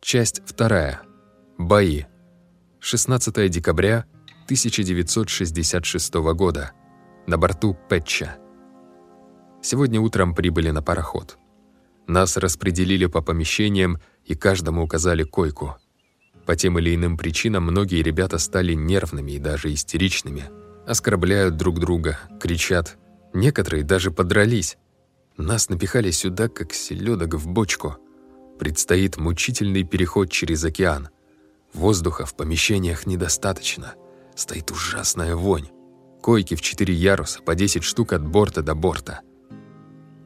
Часть вторая. Бои. 16 декабря 1966 года. На борту Пэтча. Сегодня утром прибыли на пароход. Нас распределили по помещениям и каждому указали койку. По тем или иным причинам многие ребята стали нервными и даже истеричными. Оскорбляют друг друга, кричат. Некоторые даже подрались. Нас напихали сюда, как селедок в бочку – Предстоит мучительный переход через океан. Воздуха в помещениях недостаточно. Стоит ужасная вонь. Койки в 4 яруса, по 10 штук от борта до борта.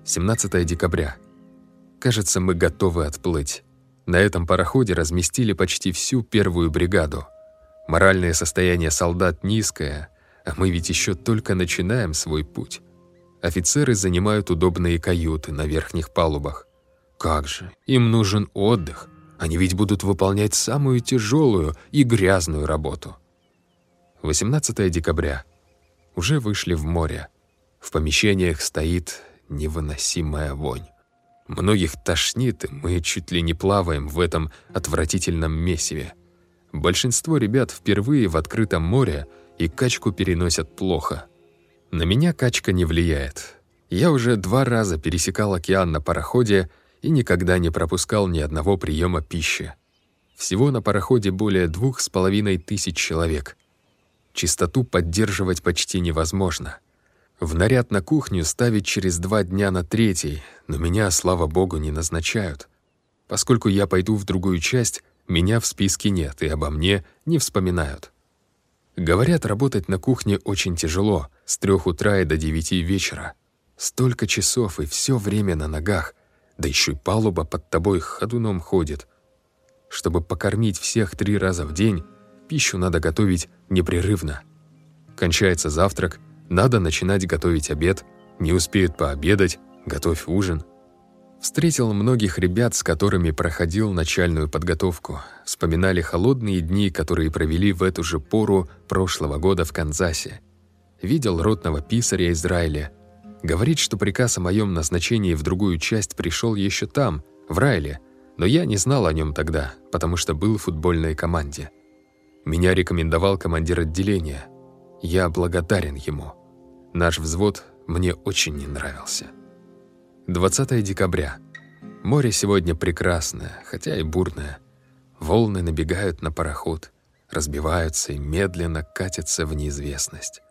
17 декабря. Кажется, мы готовы отплыть. На этом пароходе разместили почти всю первую бригаду. Моральное состояние солдат низкое, а мы ведь еще только начинаем свой путь. Офицеры занимают удобные каюты на верхних палубах. Как же, им нужен отдых. Они ведь будут выполнять самую тяжелую и грязную работу. 18 декабря. Уже вышли в море. В помещениях стоит невыносимая вонь. Многих тошнит, и мы чуть ли не плаваем в этом отвратительном месиве. Большинство ребят впервые в открытом море и качку переносят плохо. На меня качка не влияет. Я уже два раза пересекал океан на пароходе, и никогда не пропускал ни одного приема пищи. Всего на пароходе более двух с половиной тысяч человек. Чистоту поддерживать почти невозможно. В наряд на кухню ставить через два дня на третий, но меня, слава богу, не назначают. Поскольку я пойду в другую часть, меня в списке нет и обо мне не вспоминают. Говорят, работать на кухне очень тяжело, с трех утра и до девяти вечера. Столько часов и все время на ногах — да еще и палуба под тобой ходуном ходит. Чтобы покормить всех три раза в день, пищу надо готовить непрерывно. Кончается завтрак, надо начинать готовить обед, не успеют пообедать, готовь ужин. Встретил многих ребят, с которыми проходил начальную подготовку. Вспоминали холодные дни, которые провели в эту же пору прошлого года в Канзасе. Видел ротного писаря Израиля – Говорит, что приказ о моем назначении в другую часть пришел еще там, в Райле, но я не знал о нем тогда, потому что был в футбольной команде. Меня рекомендовал командир отделения. Я благодарен ему. Наш взвод мне очень не нравился. 20 декабря. Море сегодня прекрасное, хотя и бурное. Волны набегают на пароход, разбиваются и медленно катятся в неизвестность.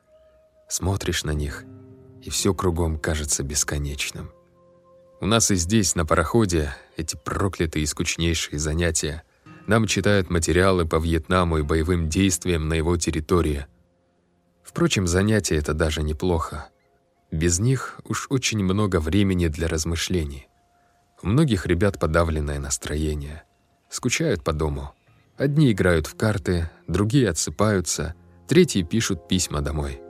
Смотришь на них — и все кругом кажется бесконечным. У нас и здесь, на пароходе, эти проклятые и скучнейшие занятия. Нам читают материалы по Вьетнаму и боевым действиям на его территории. Впрочем, занятия это даже неплохо. Без них уж очень много времени для размышлений. У многих ребят подавленное настроение. Скучают по дому. Одни играют в карты, другие отсыпаются, третьи пишут письма домой.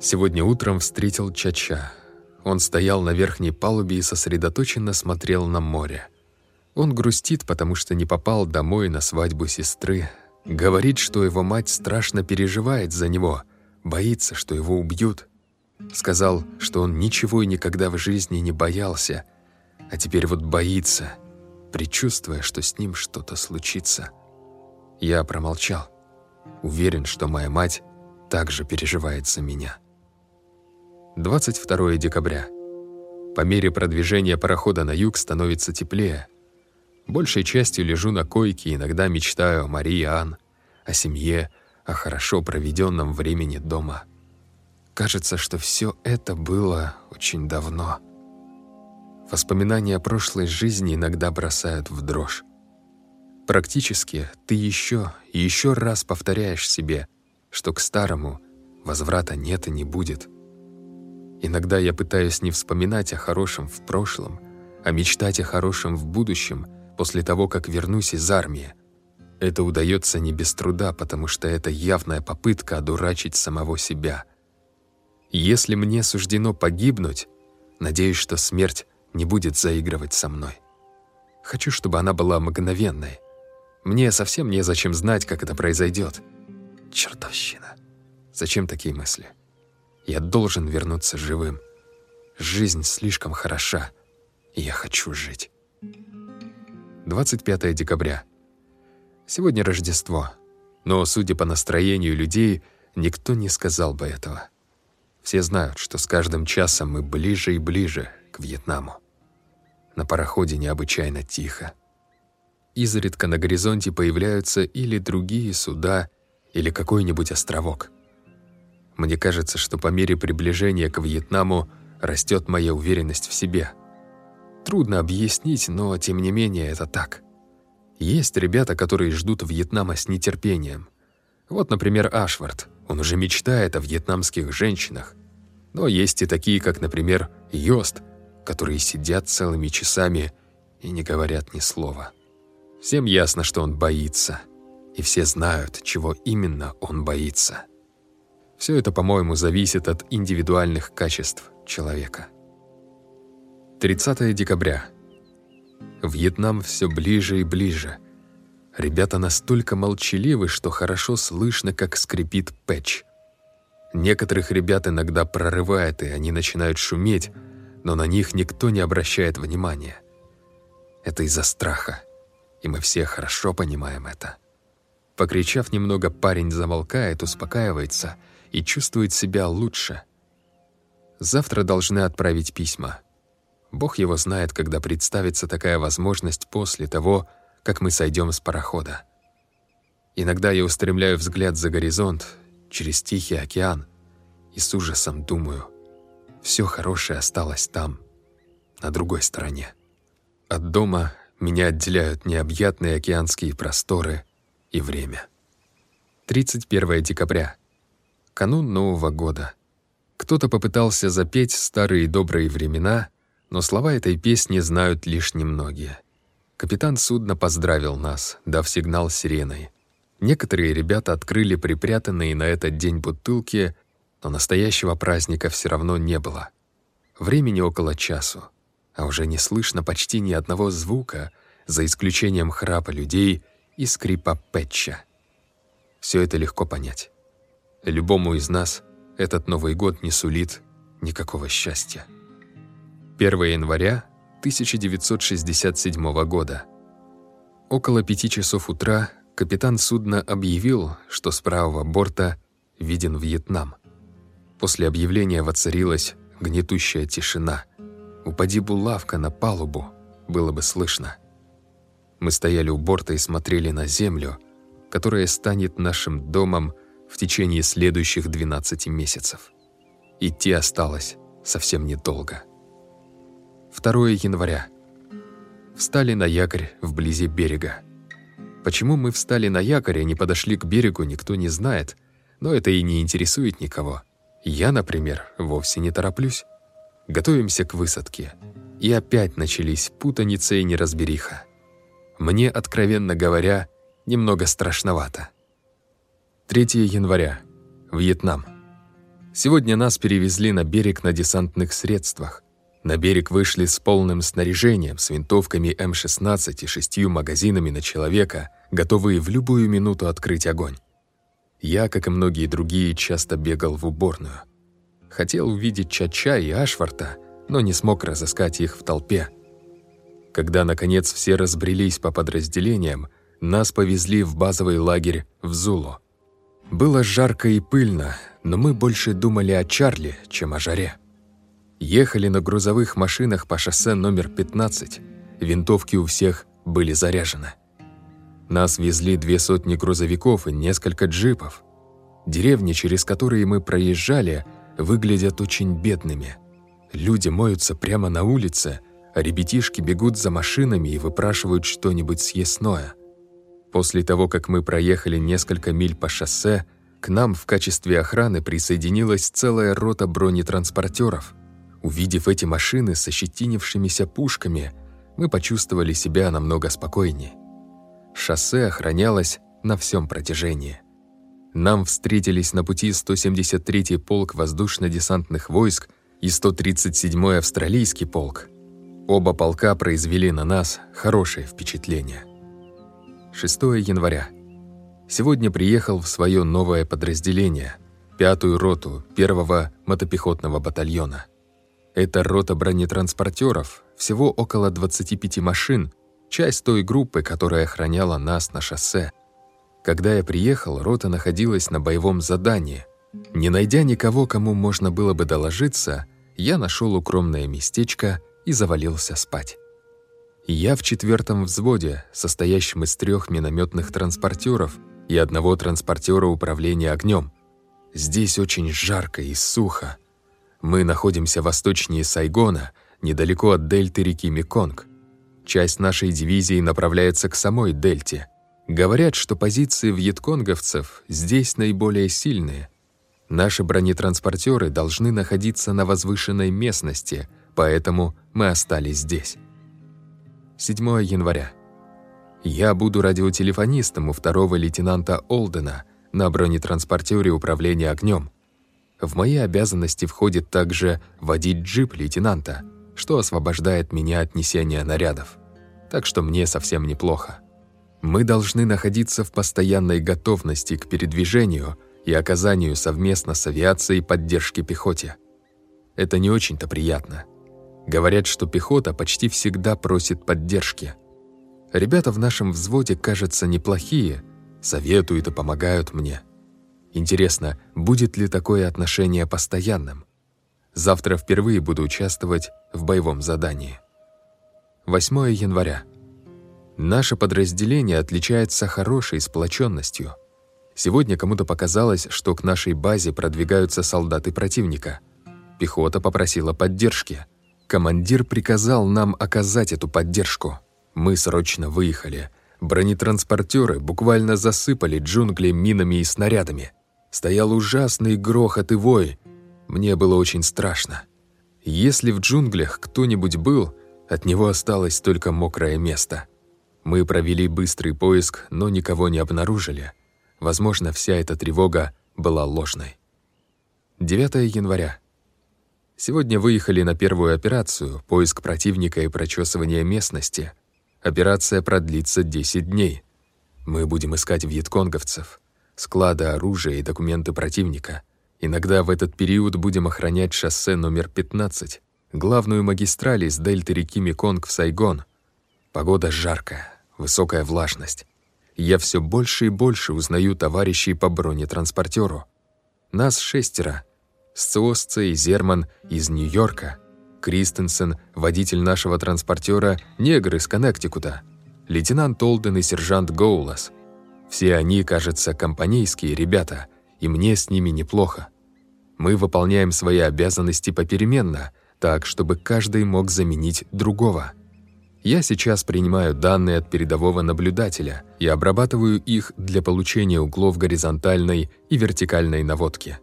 Сегодня утром встретил Чача. Он стоял на верхней палубе и сосредоточенно смотрел на море. Он грустит, потому что не попал домой на свадьбу сестры. Говорит, что его мать страшно переживает за него, боится, что его убьют. Сказал, что он ничего и никогда в жизни не боялся, а теперь вот боится, предчувствуя, что с ним что-то случится. Я промолчал. Уверен, что моя мать также переживает за меня. 22 декабря. По мере продвижения парохода на юг становится теплее. Большей частью лежу на койке, иногда мечтаю о Марии Ан, о семье, о хорошо проведенном времени дома. Кажется, что все это было очень давно. Воспоминания о прошлой жизни иногда бросают в дрожь. Практически ты еще и еще раз повторяешь себе, что к старому возврата нет и не будет – Иногда я пытаюсь не вспоминать о хорошем в прошлом, а мечтать о хорошем в будущем после того, как вернусь из армии. Это удается не без труда, потому что это явная попытка одурачить самого себя. Если мне суждено погибнуть, надеюсь, что смерть не будет заигрывать со мной. Хочу, чтобы она была мгновенной. Мне совсем незачем знать, как это произойдет. Чертовщина. Зачем такие мысли? Я должен вернуться живым. Жизнь слишком хороша, и я хочу жить. 25 декабря. Сегодня Рождество, но, судя по настроению людей, никто не сказал бы этого. Все знают, что с каждым часом мы ближе и ближе к Вьетнаму. На пароходе необычайно тихо. Изредка на горизонте появляются или другие суда, или какой-нибудь островок — мне кажется, что по мере приближения к Вьетнаму растет моя уверенность в себе. Трудно объяснить, но тем не менее это так. Есть ребята, которые ждут Вьетнама с нетерпением. Вот, например, Ашвард. Он уже мечтает о вьетнамских женщинах. Но есть и такие, как, например, Йост, которые сидят целыми часами и не говорят ни слова. Всем ясно, что он боится. И все знают, чего именно он боится. Все это, по-моему, зависит от индивидуальных качеств человека. 30 декабря. Вьетнам все ближе и ближе. Ребята настолько молчаливы, что хорошо слышно, как скрипит пэтч. Некоторых ребят иногда прорывает, и они начинают шуметь, но на них никто не обращает внимания. Это из-за страха, и мы все хорошо понимаем это. Покричав немного, парень замолкает, успокаивается — и чувствует себя лучше. Завтра должны отправить письма. Бог его знает, когда представится такая возможность после того, как мы сойдем с парохода. Иногда я устремляю взгляд за горизонт, через Тихий океан, и с ужасом думаю, все хорошее осталось там, на другой стороне. От дома меня отделяют необъятные океанские просторы и время. 31 декабря канун Нового года. Кто-то попытался запеть старые добрые времена, но слова этой песни знают лишь немногие. Капитан судна поздравил нас, дав сигнал сиреной. Некоторые ребята открыли припрятанные на этот день бутылки, но настоящего праздника все равно не было. Времени около часу, а уже не слышно почти ни одного звука, за исключением храпа людей и скрипа Пэтча. Все это легко понять. Любому из нас этот Новый год не сулит никакого счастья. 1 января 1967 года. Около пяти часов утра капитан судна объявил, что с правого борта виден Вьетнам. После объявления воцарилась гнетущая тишина. Упади булавка на палубу, было бы слышно. Мы стояли у борта и смотрели на землю, которая станет нашим домом – в течение следующих 12 месяцев. Идти осталось совсем недолго. 2 января. Встали на якорь вблизи берега. Почему мы встали на якорь и не подошли к берегу, никто не знает, но это и не интересует никого. Я, например, вовсе не тороплюсь. Готовимся к высадке. И опять начались путаница и неразбериха. Мне, откровенно говоря, немного страшновато. 3 января. Вьетнам. Сегодня нас перевезли на берег на десантных средствах. На берег вышли с полным снаряжением, с винтовками М-16 и шестью магазинами на человека, готовые в любую минуту открыть огонь. Я, как и многие другие, часто бегал в уборную. Хотел увидеть Чача и Ашварта, но не смог разыскать их в толпе. Когда, наконец, все разбрелись по подразделениям, нас повезли в базовый лагерь в Зулу. Было жарко и пыльно, но мы больше думали о Чарли, чем о жаре. Ехали на грузовых машинах по шоссе номер 15, винтовки у всех были заряжены. Нас везли две сотни грузовиков и несколько джипов. Деревни, через которые мы проезжали, выглядят очень бедными. Люди моются прямо на улице, а ребятишки бегут за машинами и выпрашивают что-нибудь съестное. После того, как мы проехали несколько миль по шоссе, к нам в качестве охраны присоединилась целая рота бронетранспортеров. Увидев эти машины с ощетинившимися пушками, мы почувствовали себя намного спокойнее. Шоссе охранялось на всем протяжении. Нам встретились на пути 173-й полк воздушно-десантных войск и 137-й австралийский полк. Оба полка произвели на нас хорошее впечатление. 6 января. Сегодня приехал в свое новое подразделение, пятую роту первого мотопехотного батальона. Это рота бронетранспортеров, всего около 25 машин, часть той группы, которая охраняла нас на шоссе. Когда я приехал, рота находилась на боевом задании. Не найдя никого, кому можно было бы доложиться, я нашел укромное местечко и завалился спать. Я в четвертом взводе, состоящем из трех минометных транспортеров и одного транспортера управления огнем. Здесь очень жарко и сухо. Мы находимся восточнее Сайгона, недалеко от дельты реки Меконг. Часть нашей дивизии направляется к самой дельте. Говорят, что позиции вьетконговцев здесь наиболее сильные. Наши бронетранспортеры должны находиться на возвышенной местности, поэтому мы остались здесь. 7 января. Я буду радиотелефонистом у второго лейтенанта Олдена на бронетранспортере управления огнем. В мои обязанности входит также водить джип лейтенанта, что освобождает меня от несения нарядов. Так что мне совсем неплохо. Мы должны находиться в постоянной готовности к передвижению и оказанию совместно с авиацией поддержки пехоте. Это не очень-то приятно. Говорят, что пехота почти всегда просит поддержки. Ребята в нашем взводе, кажутся неплохие, советуют и помогают мне. Интересно, будет ли такое отношение постоянным? Завтра впервые буду участвовать в боевом задании. 8 января. Наше подразделение отличается хорошей сплоченностью. Сегодня кому-то показалось, что к нашей базе продвигаются солдаты противника. Пехота попросила поддержки – Командир приказал нам оказать эту поддержку. Мы срочно выехали. Бронетранспортеры буквально засыпали джунгли минами и снарядами. Стоял ужасный грохот и вой. Мне было очень страшно. Если в джунглях кто-нибудь был, от него осталось только мокрое место. Мы провели быстрый поиск, но никого не обнаружили. Возможно, вся эта тревога была ложной. 9 января Сегодня выехали на первую операцию, поиск противника и прочесывание местности. Операция продлится 10 дней. Мы будем искать вьетконговцев, склады оружия и документы противника. Иногда в этот период будем охранять шоссе номер 15, главную магистраль из дельты реки Меконг в Сайгон. Погода жаркая, высокая влажность. Я все больше и больше узнаю товарищей по бронетранспортеру. Нас шестеро — Сциосца и Зерман из Нью-Йорка, Кристенсен, водитель нашего транспортера, негр из Коннектикута, лейтенант Олден и сержант Гоулас. Все они, кажется, компанейские ребята, и мне с ними неплохо. Мы выполняем свои обязанности попеременно, так, чтобы каждый мог заменить другого. Я сейчас принимаю данные от передового наблюдателя и обрабатываю их для получения углов горизонтальной и вертикальной наводки.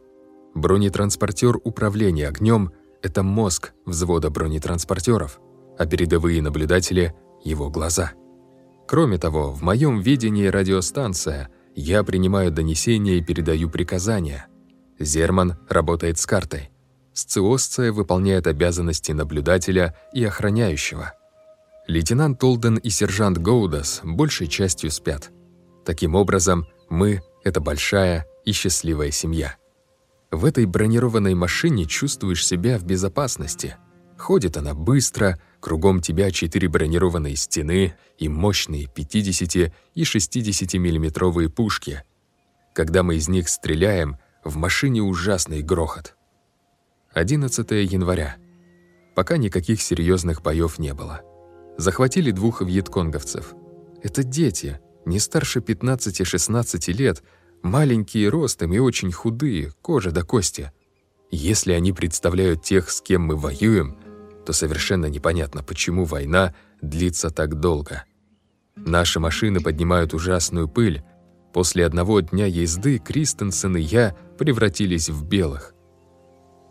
Бронетранспортер управления огнем – это мозг взвода бронетранспортеров, а передовые наблюдатели – его глаза. Кроме того, в моем видении радиостанция я принимаю донесения и передаю приказания. Зерман работает с картой. Сциосция выполняет обязанности наблюдателя и охраняющего. Лейтенант Толден и сержант Гоудас большей частью спят. Таким образом, мы – это большая и счастливая семья. В этой бронированной машине чувствуешь себя в безопасности. Ходит она быстро, кругом тебя четыре бронированные стены и мощные 50 и 60 миллиметровые пушки. Когда мы из них стреляем, в машине ужасный грохот. 11 января. Пока никаких серьезных боев не было. Захватили двух вьетконговцев. Это дети, не старше 15-16 лет, Маленькие ростом и очень худые, кожа до кости. Если они представляют тех, с кем мы воюем, то совершенно непонятно, почему война длится так долго. Наши машины поднимают ужасную пыль. После одного дня езды Кристенсен и я превратились в белых.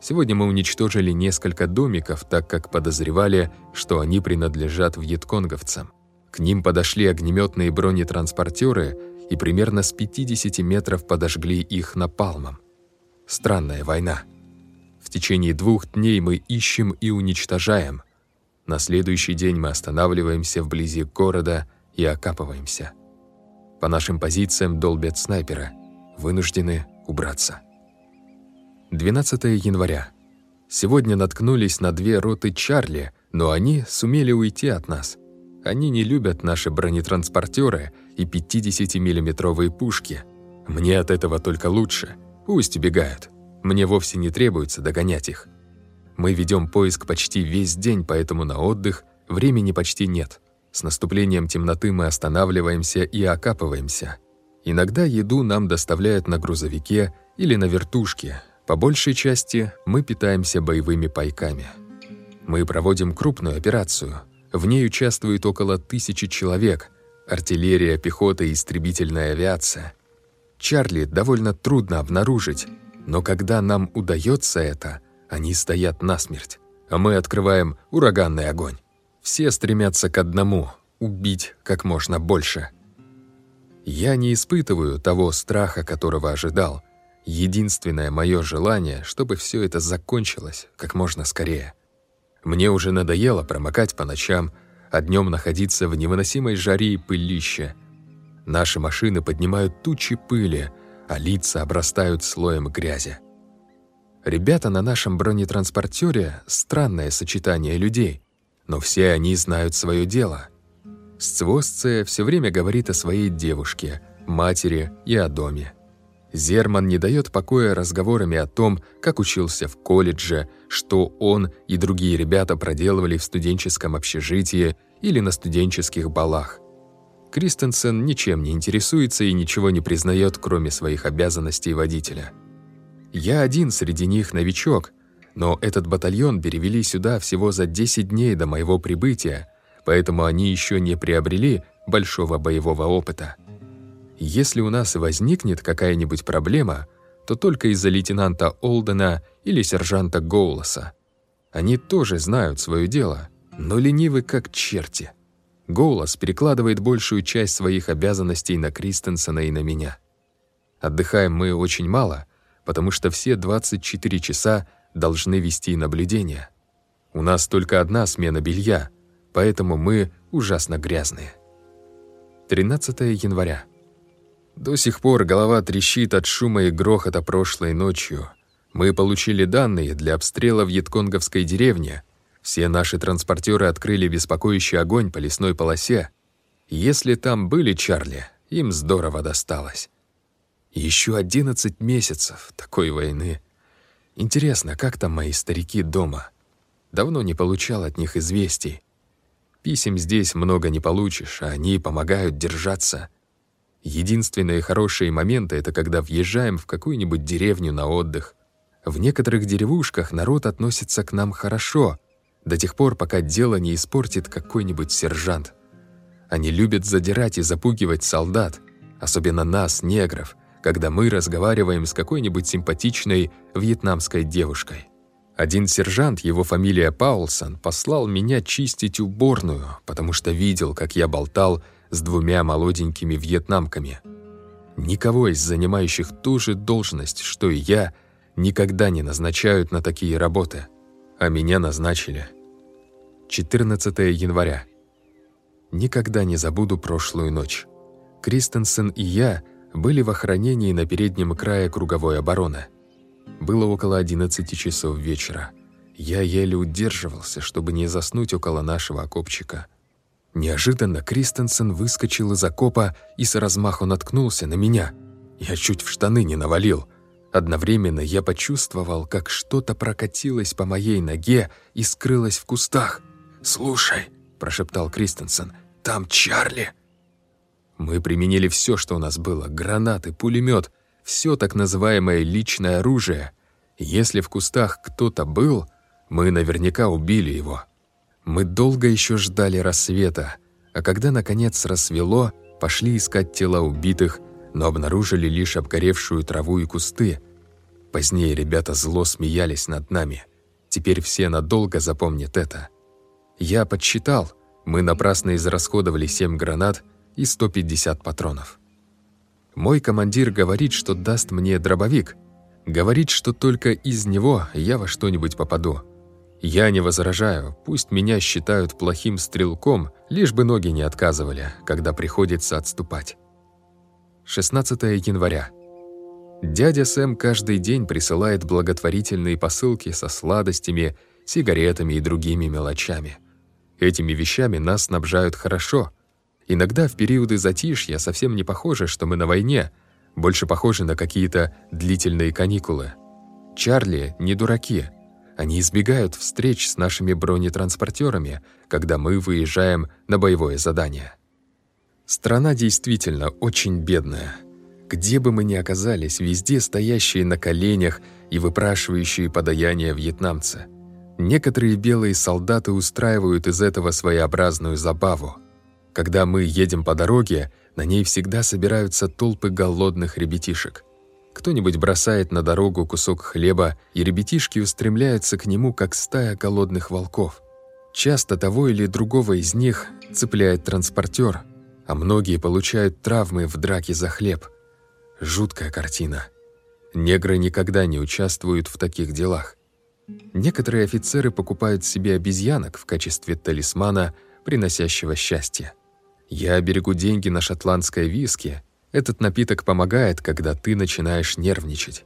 Сегодня мы уничтожили несколько домиков, так как подозревали, что они принадлежат вьетконговцам. К ним подошли огнеметные бронетранспортеры – и примерно с 50 метров подожгли их напалмом. Странная война. В течение двух дней мы ищем и уничтожаем. На следующий день мы останавливаемся вблизи города и окапываемся. По нашим позициям долбят снайпера. Вынуждены убраться. 12 января. Сегодня наткнулись на две роты Чарли, но они сумели уйти от нас – они не любят наши бронетранспортеры и 50-миллиметровые пушки. Мне от этого только лучше. Пусть убегают. Мне вовсе не требуется догонять их. Мы ведем поиск почти весь день, поэтому на отдых времени почти нет. С наступлением темноты мы останавливаемся и окапываемся. Иногда еду нам доставляют на грузовике или на вертушке. По большей части мы питаемся боевыми пайками. Мы проводим крупную операцию – в ней участвует около тысячи человек – артиллерия, пехота и истребительная авиация. Чарли довольно трудно обнаружить, но когда нам удается это, они стоят насмерть, а мы открываем ураганный огонь. Все стремятся к одному — убить как можно больше. Я не испытываю того страха, которого ожидал. Единственное мое желание, чтобы все это закончилось как можно скорее — мне уже надоело промокать по ночам, а днем находиться в невыносимой жаре и пылище. Наши машины поднимают тучи пыли, а лица обрастают слоем грязи. Ребята на нашем бронетранспортере — странное сочетание людей, но все они знают свое дело. Сцвосция все время говорит о своей девушке, матери и о доме. Зерман не дает покоя разговорами о том, как учился в колледже, что он и другие ребята проделывали в студенческом общежитии или на студенческих балах. Кристенсен ничем не интересуется и ничего не признает, кроме своих обязанностей водителя. «Я один среди них новичок, но этот батальон перевели сюда всего за 10 дней до моего прибытия, поэтому они еще не приобрели большого боевого опыта». Если у нас возникнет какая-нибудь проблема, то только из-за лейтенанта Олдена или сержанта Гоулоса. Они тоже знают свое дело, но ленивы как черти. Гоулос перекладывает большую часть своих обязанностей на Кристенсена и на меня. Отдыхаем мы очень мало, потому что все 24 часа должны вести наблюдение. У нас только одна смена белья, поэтому мы ужасно грязные. 13 января. До сих пор голова трещит от шума и грохота прошлой ночью. Мы получили данные для обстрела в Ятконговской деревне. Все наши транспортеры открыли беспокоящий огонь по лесной полосе. Если там были Чарли, им здорово досталось. Еще 11 месяцев такой войны. Интересно, как там мои старики дома? Давно не получал от них известий. Писем здесь много не получишь, а они помогают держаться — Единственные хорошие моменты — это когда въезжаем в какую-нибудь деревню на отдых. В некоторых деревушках народ относится к нам хорошо, до тех пор, пока дело не испортит какой-нибудь сержант. Они любят задирать и запугивать солдат, особенно нас, негров, когда мы разговариваем с какой-нибудь симпатичной вьетнамской девушкой. Один сержант, его фамилия Паулсон, послал меня чистить уборную, потому что видел, как я болтал с двумя молоденькими вьетнамками. Никого из занимающих ту же должность, что и я, никогда не назначают на такие работы, а меня назначили. 14 января. Никогда не забуду прошлую ночь. Кристенсен и я были в охранении на переднем крае круговой обороны. Было около 11 часов вечера. Я еле удерживался, чтобы не заснуть около нашего окопчика – Неожиданно Кристенсен выскочил из окопа и с размаху наткнулся на меня. Я чуть в штаны не навалил. Одновременно я почувствовал, как что-то прокатилось по моей ноге и скрылось в кустах. «Слушай», – прошептал Кристенсен, – «там Чарли». Мы применили все, что у нас было – гранаты, пулемет, все так называемое личное оружие. Если в кустах кто-то был, мы наверняка убили его. Мы долго еще ждали рассвета, а когда, наконец, рассвело, пошли искать тела убитых, но обнаружили лишь обгоревшую траву и кусты. Позднее ребята зло смеялись над нами. Теперь все надолго запомнят это. Я подсчитал, мы напрасно израсходовали 7 гранат и 150 патронов. Мой командир говорит, что даст мне дробовик. Говорит, что только из него я во что-нибудь попаду. Я не возражаю, пусть меня считают плохим стрелком, лишь бы ноги не отказывали, когда приходится отступать. 16 января. Дядя Сэм каждый день присылает благотворительные посылки со сладостями, сигаретами и другими мелочами. Этими вещами нас снабжают хорошо. Иногда в периоды затишья совсем не похоже, что мы на войне, больше похоже на какие-то длительные каникулы. Чарли не дураки — они избегают встреч с нашими бронетранспортерами, когда мы выезжаем на боевое задание. Страна действительно очень бедная. Где бы мы ни оказались, везде стоящие на коленях и выпрашивающие подаяния вьетнамцы. Некоторые белые солдаты устраивают из этого своеобразную забаву. Когда мы едем по дороге, на ней всегда собираются толпы голодных ребятишек – кто-нибудь бросает на дорогу кусок хлеба, и ребятишки устремляются к нему, как стая голодных волков. Часто того или другого из них цепляет транспортер, а многие получают травмы в драке за хлеб. Жуткая картина. Негры никогда не участвуют в таких делах. Некоторые офицеры покупают себе обезьянок в качестве талисмана, приносящего счастье. Я берегу деньги на шотландское виски, этот напиток помогает, когда ты начинаешь нервничать.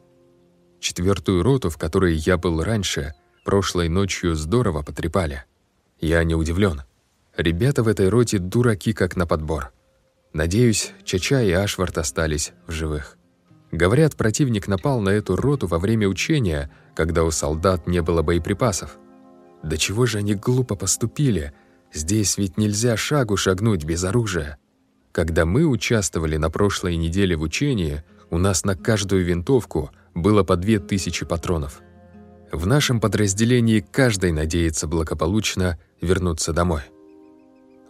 Четвертую роту, в которой я был раньше, прошлой ночью здорово потрепали. Я не удивлен. Ребята в этой роте дураки как на подбор. Надеюсь, Чача и Ашвард остались в живых. Говорят, противник напал на эту роту во время учения, когда у солдат не было боеприпасов. Да чего же они глупо поступили? Здесь ведь нельзя шагу шагнуть без оружия. Когда мы участвовали на прошлой неделе в учении, у нас на каждую винтовку было по 2000 патронов. В нашем подразделении каждый надеется благополучно вернуться домой.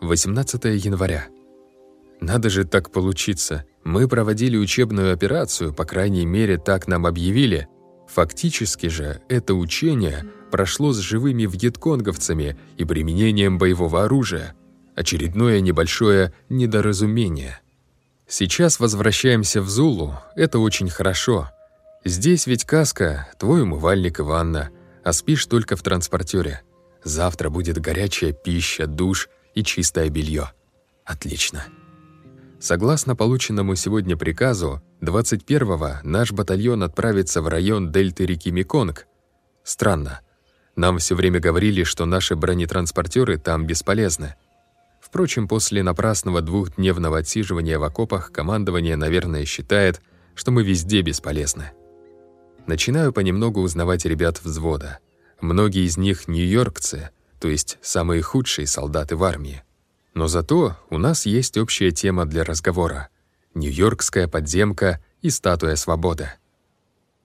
18 января. Надо же так получиться. Мы проводили учебную операцию, по крайней мере, так нам объявили. Фактически же это учение прошло с живыми вьетконговцами и применением боевого оружия – Очередное небольшое недоразумение. Сейчас возвращаемся в Зулу, это очень хорошо. Здесь ведь каска, твой умывальник и ванна, а спишь только в транспортере. Завтра будет горячая пища, душ и чистое белье. Отлично. Согласно полученному сегодня приказу, 21-го наш батальон отправится в район дельты реки Меконг. Странно. Нам все время говорили, что наши бронетранспортеры там бесполезны. Впрочем, после напрасного двухдневного отсиживания в окопах командование, наверное, считает, что мы везде бесполезны. Начинаю понемногу узнавать ребят взвода. Многие из них нью-йоркцы, то есть самые худшие солдаты в армии. Но зато у нас есть общая тема для разговора — нью-йоркская подземка и статуя свободы.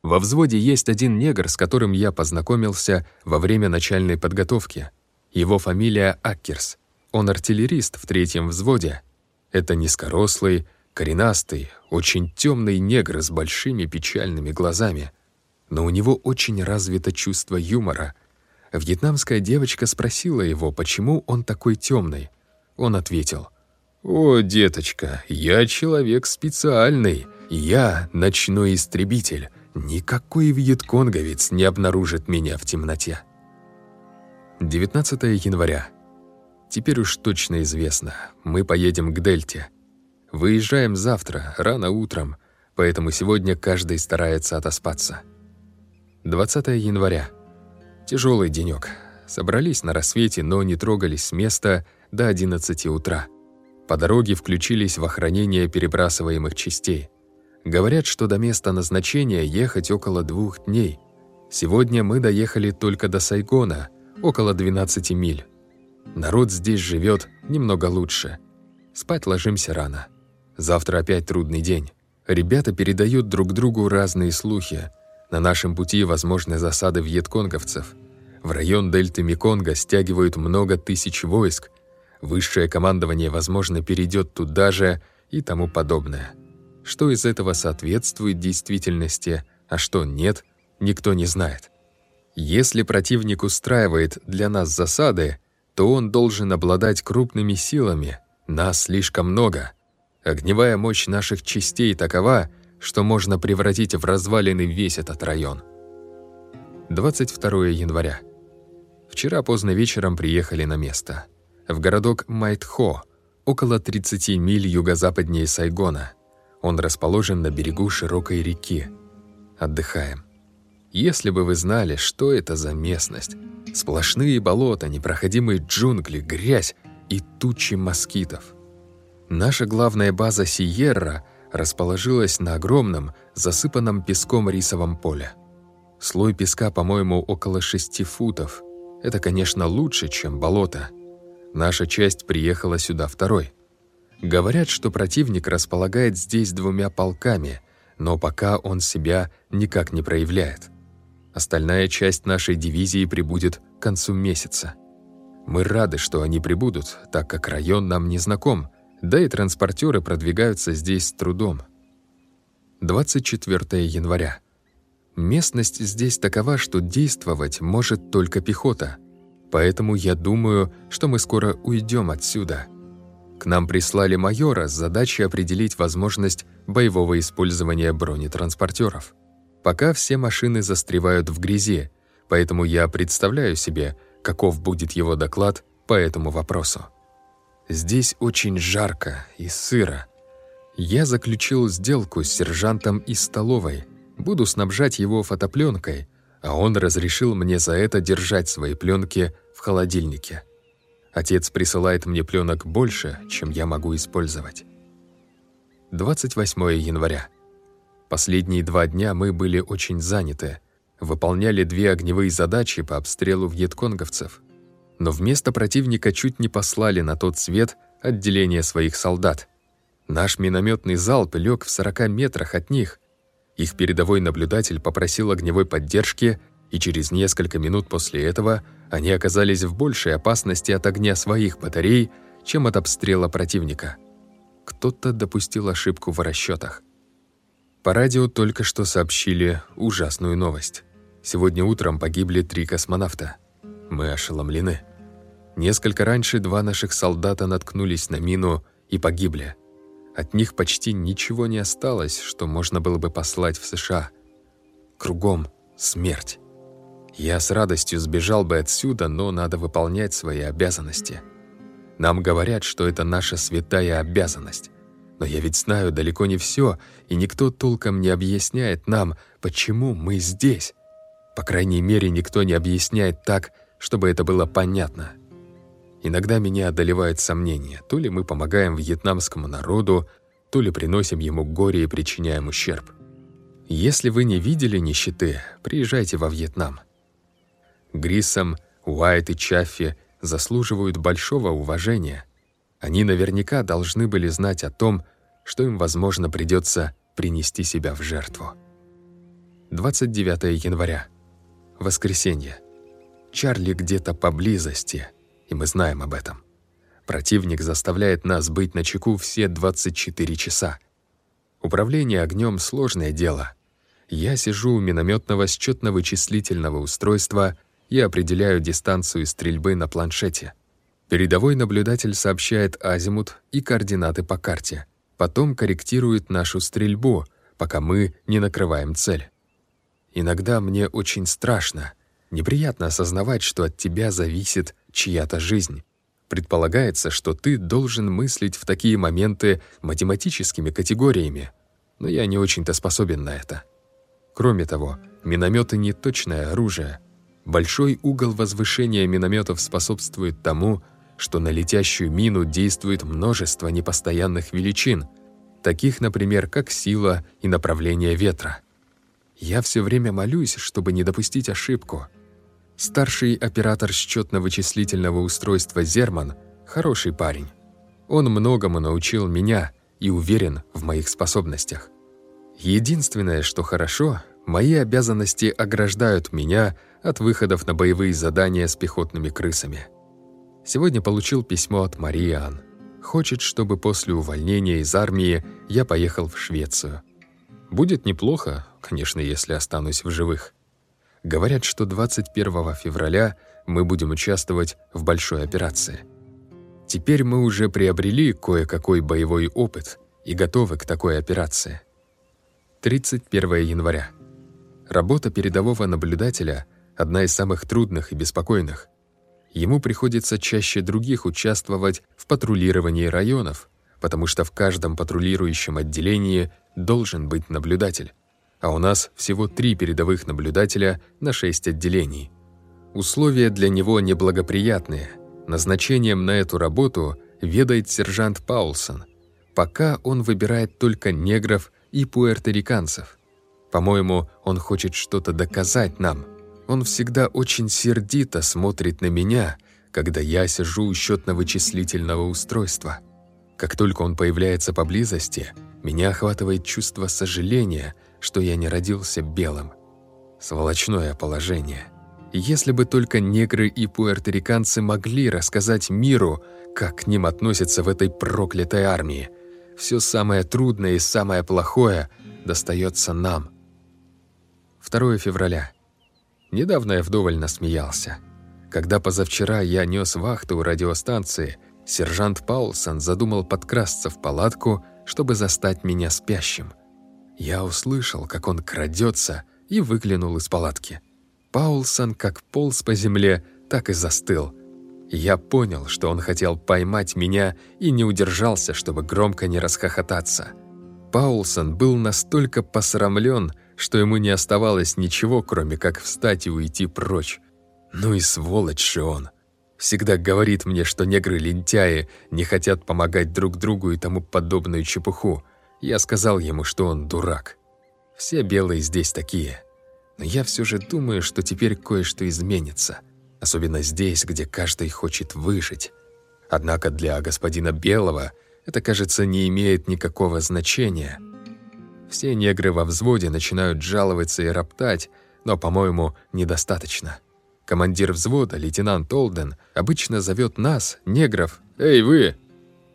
Во взводе есть один негр, с которым я познакомился во время начальной подготовки. Его фамилия Аккерс — он артиллерист в третьем взводе. Это низкорослый, коренастый, очень темный негр с большими печальными глазами. Но у него очень развито чувство юмора. Вьетнамская девочка спросила его, почему он такой темный. Он ответил, «О, деточка, я человек специальный. Я ночной истребитель. Никакой вьетконговец не обнаружит меня в темноте». 19 января Теперь уж точно известно, мы поедем к Дельте. Выезжаем завтра, рано утром, поэтому сегодня каждый старается отоспаться. 20 января. Тяжелый денек. Собрались на рассвете, но не трогались с места до 11 утра. По дороге включились в охранение перебрасываемых частей. Говорят, что до места назначения ехать около двух дней. Сегодня мы доехали только до Сайгона, около 12 миль. Народ здесь живет немного лучше. Спать ложимся рано. Завтра опять трудный день. Ребята передают друг другу разные слухи. На нашем пути возможны засады вьетконговцев. В район дельты Меконга стягивают много тысяч войск. Высшее командование, возможно, перейдет туда же и тому подобное. Что из этого соответствует действительности, а что нет, никто не знает. Если противник устраивает для нас засады, то он должен обладать крупными силами, нас слишком много. Огневая мощь наших частей такова, что можно превратить в развалины весь этот район. 22 января. Вчера поздно вечером приехали на место. В городок Майтхо, около 30 миль юго-западнее Сайгона. Он расположен на берегу широкой реки. Отдыхаем. Если бы вы знали, что это за местность. Сплошные болота, непроходимые джунгли, грязь и тучи москитов. Наша главная база «Сиерра» расположилась на огромном, засыпанном песком рисовом поле. Слой песка, по-моему, около шести футов. Это, конечно, лучше, чем болото. Наша часть приехала сюда второй. Говорят, что противник располагает здесь двумя полками, но пока он себя никак не проявляет. Остальная часть нашей дивизии прибудет к концу месяца. Мы рады, что они прибудут, так как район нам не знаком, да и транспортеры продвигаются здесь с трудом. 24 января. Местность здесь такова, что действовать может только пехота. Поэтому я думаю, что мы скоро уйдем отсюда. К нам прислали майора с задачей определить возможность боевого использования бронетранспортеров. Пока все машины застревают в грязи, поэтому я представляю себе, каков будет его доклад по этому вопросу. Здесь очень жарко и сыро. Я заключил сделку с сержантом из столовой. Буду снабжать его фотопленкой, а он разрешил мне за это держать свои пленки в холодильнике. Отец присылает мне пленок больше, чем я могу использовать. 28 января. Последние два дня мы были очень заняты. Выполняли две огневые задачи по обстрелу вьетконговцев. Но вместо противника чуть не послали на тот свет отделение своих солдат. Наш минометный залп лег в 40 метрах от них. Их передовой наблюдатель попросил огневой поддержки, и через несколько минут после этого они оказались в большей опасности от огня своих батарей, чем от обстрела противника. Кто-то допустил ошибку в расчетах. По радио только что сообщили ужасную новость. Сегодня утром погибли три космонавта. Мы ошеломлены. Несколько раньше два наших солдата наткнулись на мину и погибли. От них почти ничего не осталось, что можно было бы послать в США. Кругом смерть. Я с радостью сбежал бы отсюда, но надо выполнять свои обязанности. Нам говорят, что это наша святая обязанность. Но я ведь знаю далеко не все, и никто толком не объясняет нам, почему мы здесь. По крайней мере, никто не объясняет так, чтобы это было понятно. Иногда меня одолевает сомнение, то ли мы помогаем вьетнамскому народу, то ли приносим ему горе и причиняем ущерб. Если вы не видели нищеты, приезжайте во Вьетнам. Грисом, Уайт и Чаффи заслуживают большого уважения – они наверняка должны были знать о том, что им, возможно, придется принести себя в жертву. 29 января. Воскресенье. Чарли где-то поблизости, и мы знаем об этом. Противник заставляет нас быть на чеку все 24 часа. Управление огнем — сложное дело. Я сижу у минометного счетно-вычислительного устройства и определяю дистанцию стрельбы на планшете — Передовой наблюдатель сообщает азимут и координаты по карте. Потом корректирует нашу стрельбу, пока мы не накрываем цель. Иногда мне очень страшно. Неприятно осознавать, что от тебя зависит чья-то жизнь. Предполагается, что ты должен мыслить в такие моменты математическими категориями. Но я не очень-то способен на это. Кроме того, минометы — не точное оружие. Большой угол возвышения минометов способствует тому, что на летящую мину действует множество непостоянных величин, таких, например, как сила и направление ветра. Я все время молюсь, чтобы не допустить ошибку. Старший оператор счетно-вычислительного устройства Зерман – хороший парень. Он многому научил меня и уверен в моих способностях. Единственное, что хорошо, мои обязанности ограждают меня от выходов на боевые задания с пехотными крысами – Сегодня получил письмо от Мариан. Хочет, чтобы после увольнения из армии я поехал в Швецию. Будет неплохо, конечно, если останусь в живых. Говорят, что 21 февраля мы будем участвовать в большой операции. Теперь мы уже приобрели кое-какой боевой опыт и готовы к такой операции. 31 января. Работа передового наблюдателя – одна из самых трудных и беспокойных ему приходится чаще других участвовать в патрулировании районов, потому что в каждом патрулирующем отделении должен быть наблюдатель. А у нас всего три передовых наблюдателя на шесть отделений. Условия для него неблагоприятные. Назначением на эту работу ведает сержант Паулсон. Пока он выбирает только негров и пуэрториканцев. По-моему, он хочет что-то доказать нам – он всегда очень сердито смотрит на меня, когда я сижу у счетно-вычислительного устройства. Как только он появляется поблизости, меня охватывает чувство сожаления, что я не родился белым. Сволочное положение. Если бы только негры и пуэрториканцы могли рассказать миру, как к ним относятся в этой проклятой армии. Все самое трудное и самое плохое достается нам. 2 февраля. Недавно я вдоволь насмеялся. Когда позавчера я нес вахту у радиостанции, сержант Паулсон задумал подкрасться в палатку, чтобы застать меня спящим. Я услышал, как он крадется, и выглянул из палатки. Паулсон как полз по земле, так и застыл. Я понял, что он хотел поймать меня и не удержался, чтобы громко не расхохотаться. Паулсон был настолько посрамлен, что ему не оставалось ничего, кроме как встать и уйти прочь. Ну и сволочь же он. Всегда говорит мне, что негры-лентяи не хотят помогать друг другу и тому подобную чепуху. Я сказал ему, что он дурак. Все белые здесь такие. Но я все же думаю, что теперь кое-что изменится. Особенно здесь, где каждый хочет выжить. Однако для господина Белого это, кажется, не имеет никакого значения – все негры во взводе начинают жаловаться и роптать, но, по-моему, недостаточно. Командир взвода, лейтенант Олден, обычно зовет нас, негров, «Эй, вы!»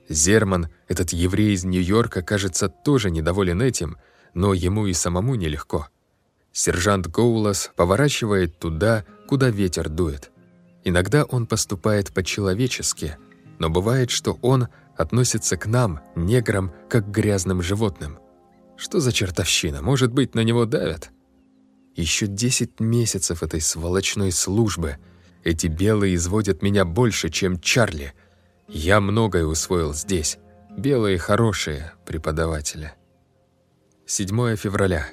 Зерман, этот еврей из Нью-Йорка, кажется, тоже недоволен этим, но ему и самому нелегко. Сержант Гоулас поворачивает туда, куда ветер дует. Иногда он поступает по-человечески, но бывает, что он относится к нам, неграм, как к грязным животным – что за чертовщина? Может быть, на него давят? Еще 10 месяцев этой сволочной службы. Эти белые изводят меня больше, чем Чарли. Я многое усвоил здесь. Белые хорошие преподаватели. 7 февраля.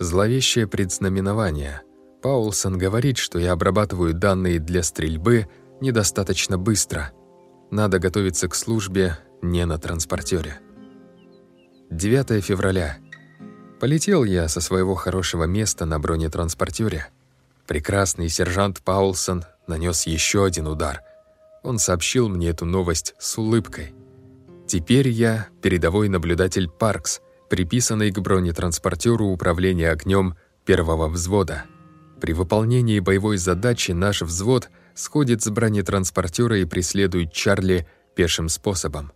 Зловещее предзнаменование. Паулсон говорит, что я обрабатываю данные для стрельбы недостаточно быстро. Надо готовиться к службе не на транспортере. 9 февраля. Полетел я со своего хорошего места на бронетранспортере. Прекрасный сержант Паулсон нанес еще один удар. Он сообщил мне эту новость с улыбкой. Теперь я передовой наблюдатель Паркс, приписанный к бронетранспортеру управления огнем первого взвода. При выполнении боевой задачи наш взвод сходит с бронетранспортера и преследует Чарли пешим способом.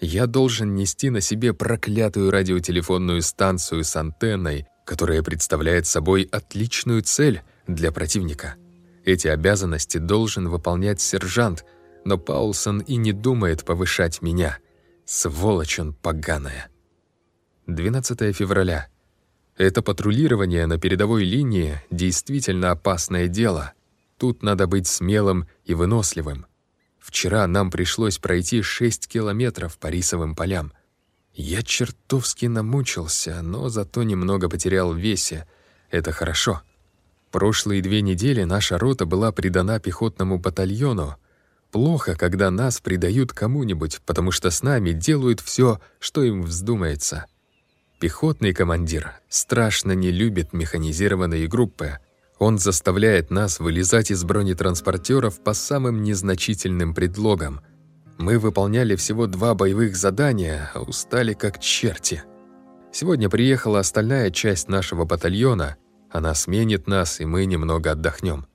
Я должен нести на себе проклятую радиотелефонную станцию с антенной, которая представляет собой отличную цель для противника. Эти обязанности должен выполнять сержант, но Паулсон и не думает повышать меня. Сволочь он поганая. 12 февраля. Это патрулирование на передовой линии действительно опасное дело. Тут надо быть смелым и выносливым. Вчера нам пришлось пройти 6 километров по рисовым полям. Я чертовски намучился, но зато немного потерял в весе. Это хорошо. Прошлые две недели наша рота была придана пехотному батальону. Плохо, когда нас предают кому-нибудь, потому что с нами делают все, что им вздумается. Пехотный командир страшно не любит механизированные группы — он заставляет нас вылезать из бронетранспортеров по самым незначительным предлогам. Мы выполняли всего два боевых задания, а устали как черти. Сегодня приехала остальная часть нашего батальона, она сменит нас, и мы немного отдохнем.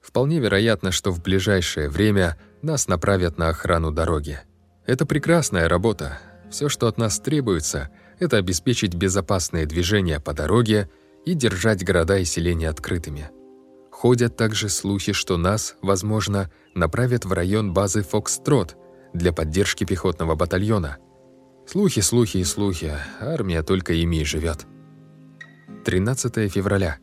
Вполне вероятно, что в ближайшее время нас направят на охрану дороги. Это прекрасная работа. Все, что от нас требуется, это обеспечить безопасное движение по дороге и держать города и селения открытыми. Ходят также слухи, что нас, возможно, направят в район базы «Фокстрот» для поддержки пехотного батальона. Слухи, слухи и слухи, а армия только ими и живет. 13 февраля.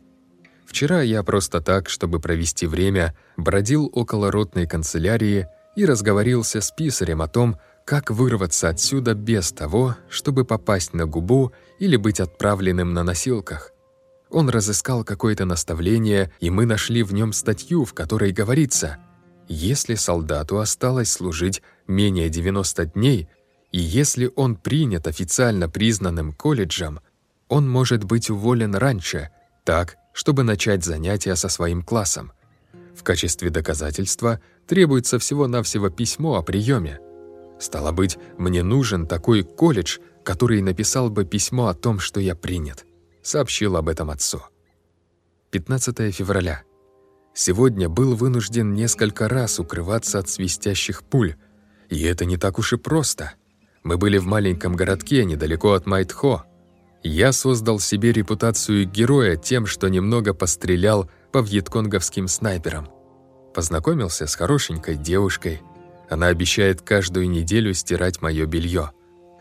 Вчера я просто так, чтобы провести время, бродил около ротной канцелярии и разговорился с писарем о том, как вырваться отсюда без того, чтобы попасть на губу или быть отправленным на носилках. Он разыскал какое-то наставление, и мы нашли в нем статью, в которой говорится «Если солдату осталось служить менее 90 дней, и если он принят официально признанным колледжем, он может быть уволен раньше, так, чтобы начать занятия со своим классом. В качестве доказательства требуется всего-навсего письмо о приеме. Стало быть, мне нужен такой колледж, который написал бы письмо о том, что я принят сообщил об этом отцу. 15 февраля. Сегодня был вынужден несколько раз укрываться от свистящих пуль. И это не так уж и просто. Мы были в маленьком городке недалеко от Майтхо. Я создал себе репутацию героя тем, что немного пострелял по вьетконговским снайперам. Познакомился с хорошенькой девушкой. Она обещает каждую неделю стирать мое белье.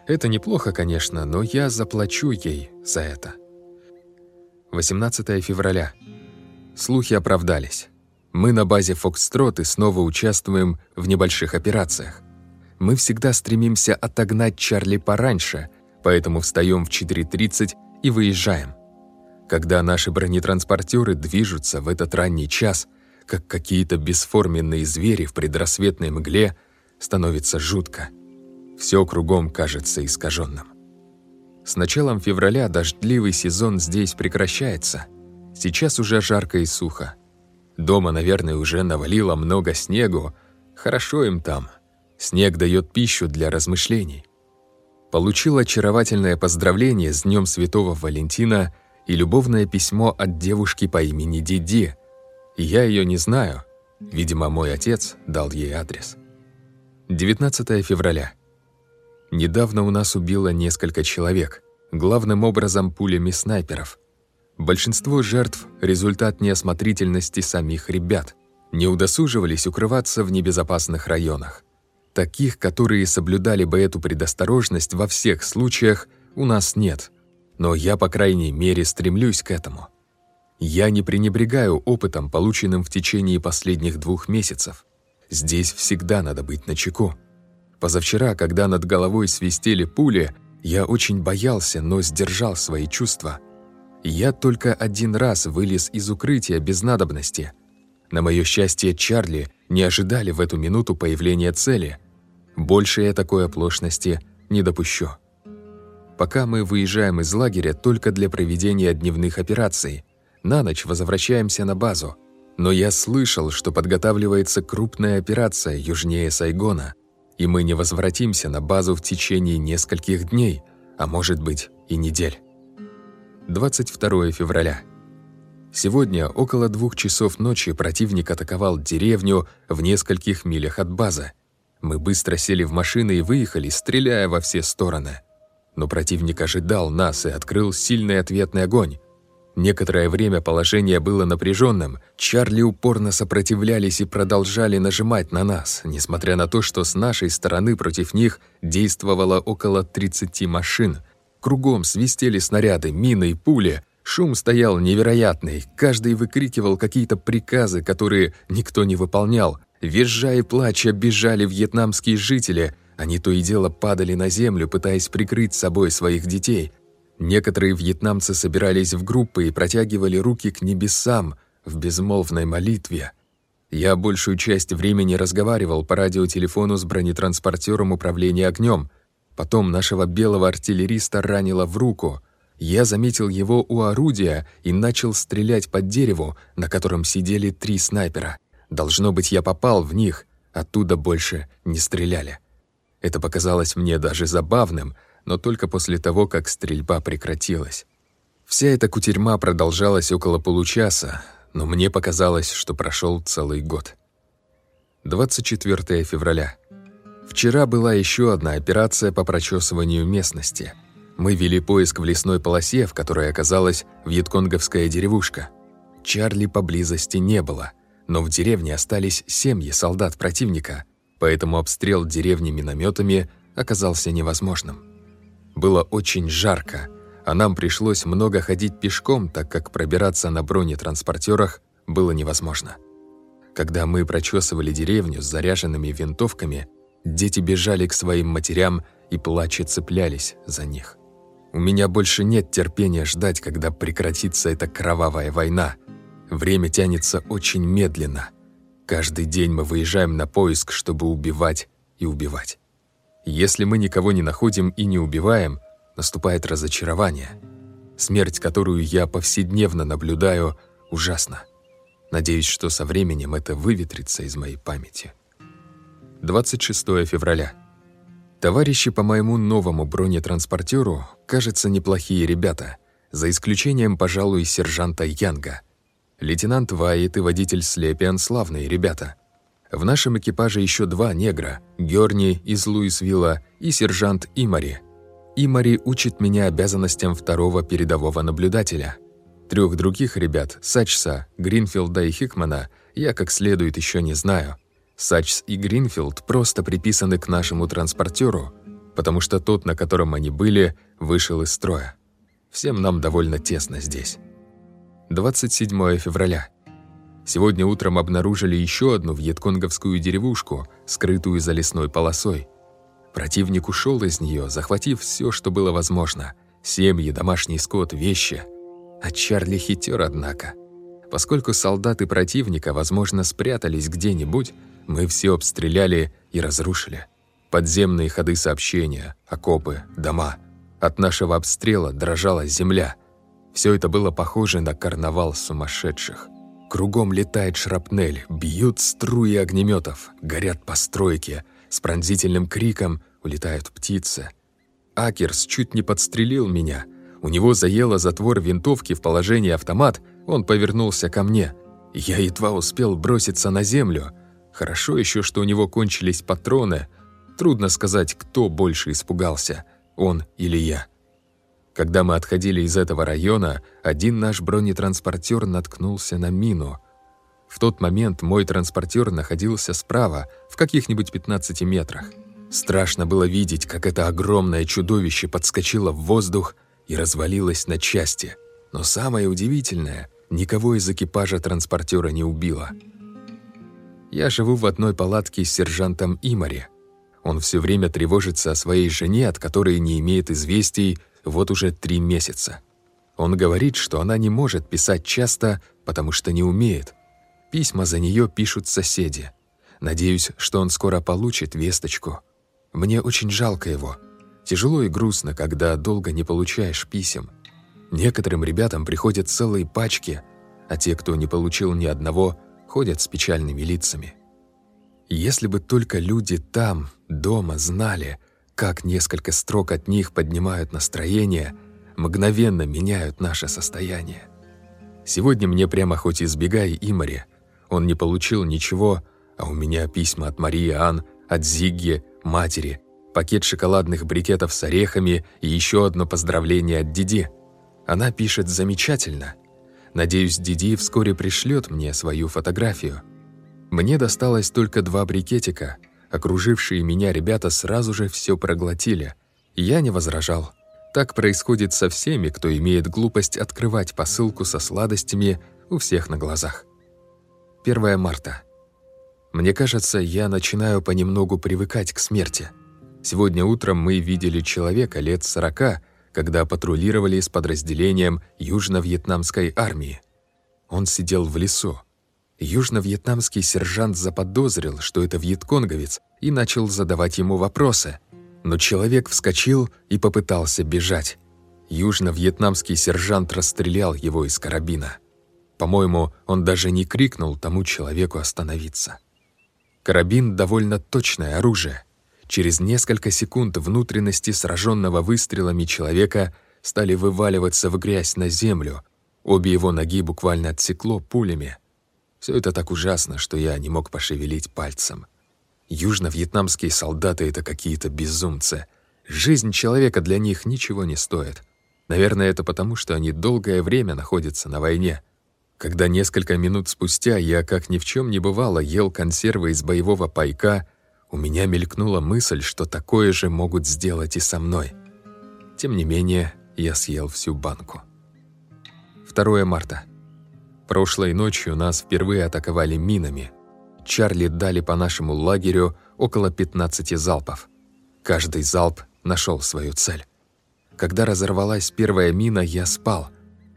Это неплохо, конечно, но я заплачу ей за это. 18 февраля. Слухи оправдались. Мы на базе «Фокстрот» и снова участвуем в небольших операциях. Мы всегда стремимся отогнать Чарли пораньше, поэтому встаем в 4.30 и выезжаем. Когда наши бронетранспортеры движутся в этот ранний час, как какие-то бесформенные звери в предрассветной мгле, становится жутко. Все кругом кажется искаженным. С началом февраля дождливый сезон здесь прекращается. Сейчас уже жарко и сухо. Дома, наверное, уже навалило много снегу. Хорошо им там. Снег дает пищу для размышлений. Получил очаровательное поздравление с Днем Святого Валентина и любовное письмо от девушки по имени Диди. Я ее не знаю. Видимо, мой отец дал ей адрес. 19 февраля. Недавно у нас убило несколько человек, главным образом пулями снайперов. Большинство жертв – результат неосмотрительности самих ребят. Не удосуживались укрываться в небезопасных районах. Таких, которые соблюдали бы эту предосторожность во всех случаях, у нас нет. Но я, по крайней мере, стремлюсь к этому. Я не пренебрегаю опытом, полученным в течение последних двух месяцев. Здесь всегда надо быть начеку. чеку. Позавчера, когда над головой свистели пули, я очень боялся, но сдержал свои чувства. Я только один раз вылез из укрытия без надобности. На моё счастье, Чарли не ожидали в эту минуту появления цели. Больше я такой оплошности не допущу. Пока мы выезжаем из лагеря только для проведения дневных операций. На ночь возвращаемся на базу. Но я слышал, что подготавливается крупная операция южнее Сайгона – и мы не возвратимся на базу в течение нескольких дней, а может быть и недель. 22 февраля. Сегодня около двух часов ночи противник атаковал деревню в нескольких милях от базы. Мы быстро сели в машины и выехали, стреляя во все стороны. Но противник ожидал нас и открыл сильный ответный огонь. Некоторое время положение было напряженным. Чарли упорно сопротивлялись и продолжали нажимать на нас, несмотря на то, что с нашей стороны против них действовало около 30 машин. Кругом свистели снаряды, мины и пули. Шум стоял невероятный. Каждый выкрикивал какие-то приказы, которые никто не выполнял. Визжа и плача бежали вьетнамские жители. Они то и дело падали на землю, пытаясь прикрыть собой своих детей – Некоторые вьетнамцы собирались в группы и протягивали руки к небесам в безмолвной молитве. Я большую часть времени разговаривал по радиотелефону с бронетранспортером управления огнем. Потом нашего белого артиллериста ранило в руку. Я заметил его у орудия и начал стрелять под дерево, на котором сидели три снайпера. Должно быть, я попал в них, оттуда больше не стреляли. Это показалось мне даже забавным — но только после того, как стрельба прекратилась. Вся эта кутерьма продолжалась около получаса, но мне показалось, что прошел целый год. 24 февраля. Вчера была еще одна операция по прочесыванию местности. Мы вели поиск в лесной полосе, в которой оказалась вьетконговская деревушка. Чарли поблизости не было, но в деревне остались семьи солдат противника, поэтому обстрел деревни минометами оказался невозможным. Было очень жарко, а нам пришлось много ходить пешком, так как пробираться на бронетранспортерах было невозможно. Когда мы прочесывали деревню с заряженными винтовками, дети бежали к своим матерям и плача цеплялись за них. У меня больше нет терпения ждать, когда прекратится эта кровавая война. Время тянется очень медленно. Каждый день мы выезжаем на поиск, чтобы убивать и убивать. Если мы никого не находим и не убиваем, наступает разочарование. Смерть, которую я повседневно наблюдаю, ужасна. Надеюсь, что со временем это выветрится из моей памяти. 26 февраля. Товарищи по моему новому бронетранспортеру, кажется, неплохие ребята, за исключением, пожалуй, сержанта Янга. Лейтенант Вайт и водитель Слепиан славные ребята — в нашем экипаже еще два негра – Герни из Луисвилла и сержант Имари. Имари учит меня обязанностям второго передового наблюдателя. Трех других ребят – Сачса, Гринфилда и Хикмана – я как следует еще не знаю. Сачс и Гринфилд просто приписаны к нашему транспортеру, потому что тот, на котором они были, вышел из строя. Всем нам довольно тесно здесь. 27 февраля – Сегодня утром обнаружили еще одну вьетконговскую деревушку, скрытую за лесной полосой. Противник ушел из нее, захватив все, что было возможно – семьи, домашний скот, вещи. А Чарли хитер, однако. Поскольку солдаты противника, возможно, спрятались где-нибудь, мы все обстреляли и разрушили. Подземные ходы сообщения, окопы, дома. От нашего обстрела дрожала земля. Все это было похоже на карнавал сумасшедших. Кругом летает шрапнель, бьют струи огнеметов, горят постройки. С пронзительным криком улетают птицы. Акерс чуть не подстрелил меня. У него заело затвор винтовки в положении автомат, он повернулся ко мне. Я едва успел броситься на землю. Хорошо еще, что у него кончились патроны. Трудно сказать, кто больше испугался, он или я. Когда мы отходили из этого района, один наш бронетранспортер наткнулся на мину. В тот момент мой транспортер находился справа, в каких-нибудь 15 метрах. Страшно было видеть, как это огромное чудовище подскочило в воздух и развалилось на части. Но самое удивительное, никого из экипажа транспортера не убило. Я живу в одной палатке с сержантом Имари. Он все время тревожится о своей жене, от которой не имеет известий, вот уже три месяца. Он говорит, что она не может писать часто, потому что не умеет. Письма за нее пишут соседи. Надеюсь, что он скоро получит весточку. Мне очень жалко его. Тяжело и грустно, когда долго не получаешь писем. Некоторым ребятам приходят целые пачки, а те, кто не получил ни одного, ходят с печальными лицами. Если бы только люди там, дома, знали, как несколько строк от них поднимают настроение, мгновенно меняют наше состояние. Сегодня мне прямо хоть избегай Имари, он не получил ничего, а у меня письма от Марии Ан, от Зигги, матери, пакет шоколадных брикетов с орехами и еще одно поздравление от Диди. Она пишет замечательно. Надеюсь, Диди вскоре пришлет мне свою фотографию. Мне досталось только два брикетика — Окружившие меня ребята сразу же все проглотили. Я не возражал. Так происходит со всеми, кто имеет глупость открывать посылку со сладостями у всех на глазах. 1 марта. Мне кажется, я начинаю понемногу привыкать к смерти. Сегодня утром мы видели человека лет 40, когда патрулировали с подразделением Южно-Вьетнамской армии. Он сидел в лесу. Южно-вьетнамский сержант заподозрил, что это вьетконговец, и начал задавать ему вопросы. Но человек вскочил и попытался бежать. Южно-вьетнамский сержант расстрелял его из карабина. По-моему, он даже не крикнул тому человеку остановиться. Карабин — довольно точное оружие. Через несколько секунд внутренности сраженного выстрелами человека стали вываливаться в грязь на землю. Обе его ноги буквально отсекло пулями — все это так ужасно, что я не мог пошевелить пальцем. Южно-вьетнамские солдаты — это какие-то безумцы. Жизнь человека для них ничего не стоит. Наверное, это потому, что они долгое время находятся на войне. Когда несколько минут спустя я, как ни в чем не бывало, ел консервы из боевого пайка, у меня мелькнула мысль, что такое же могут сделать и со мной. Тем не менее, я съел всю банку. 2 марта. Прошлой ночью нас впервые атаковали минами. Чарли дали по нашему лагерю около 15 залпов. Каждый залп нашел свою цель. Когда разорвалась первая мина, я спал.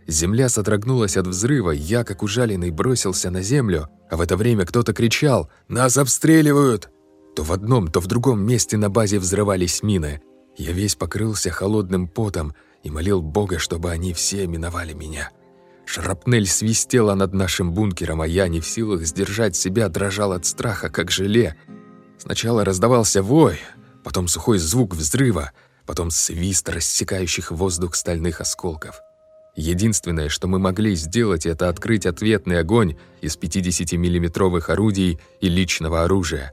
Земля содрогнулась от взрыва, я, как ужаленный, бросился на землю, а в это время кто-то кричал «Нас обстреливают!». То в одном, то в другом месте на базе взрывались мины. Я весь покрылся холодным потом и молил Бога, чтобы они все миновали меня. Шрапнель свистела над нашим бункером, а я, не в силах сдержать себя, дрожал от страха, как желе. Сначала раздавался вой, потом сухой звук взрыва, потом свист рассекающих воздух стальных осколков. Единственное, что мы могли сделать, это открыть ответный огонь из 50-миллиметровых орудий и личного оружия.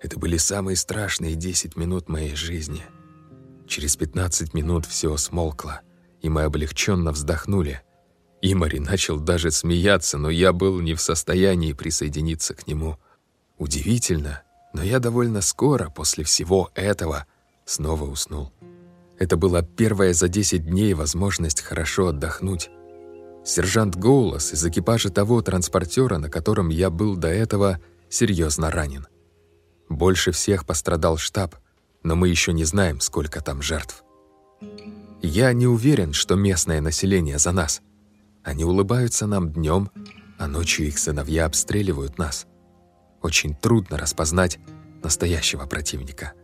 Это были самые страшные 10 минут моей жизни. Через 15 минут все смолкло, и мы облегченно вздохнули. Имари начал даже смеяться, но я был не в состоянии присоединиться к нему. Удивительно, но я довольно скоро после всего этого снова уснул. Это была первая за 10 дней возможность хорошо отдохнуть. Сержант Гоулас из экипажа того транспортера, на котором я был до этого, серьезно ранен. Больше всех пострадал штаб, но мы еще не знаем, сколько там жертв. Я не уверен, что местное население за нас – они улыбаются нам днем, а ночью их сыновья обстреливают нас. Очень трудно распознать настоящего противника.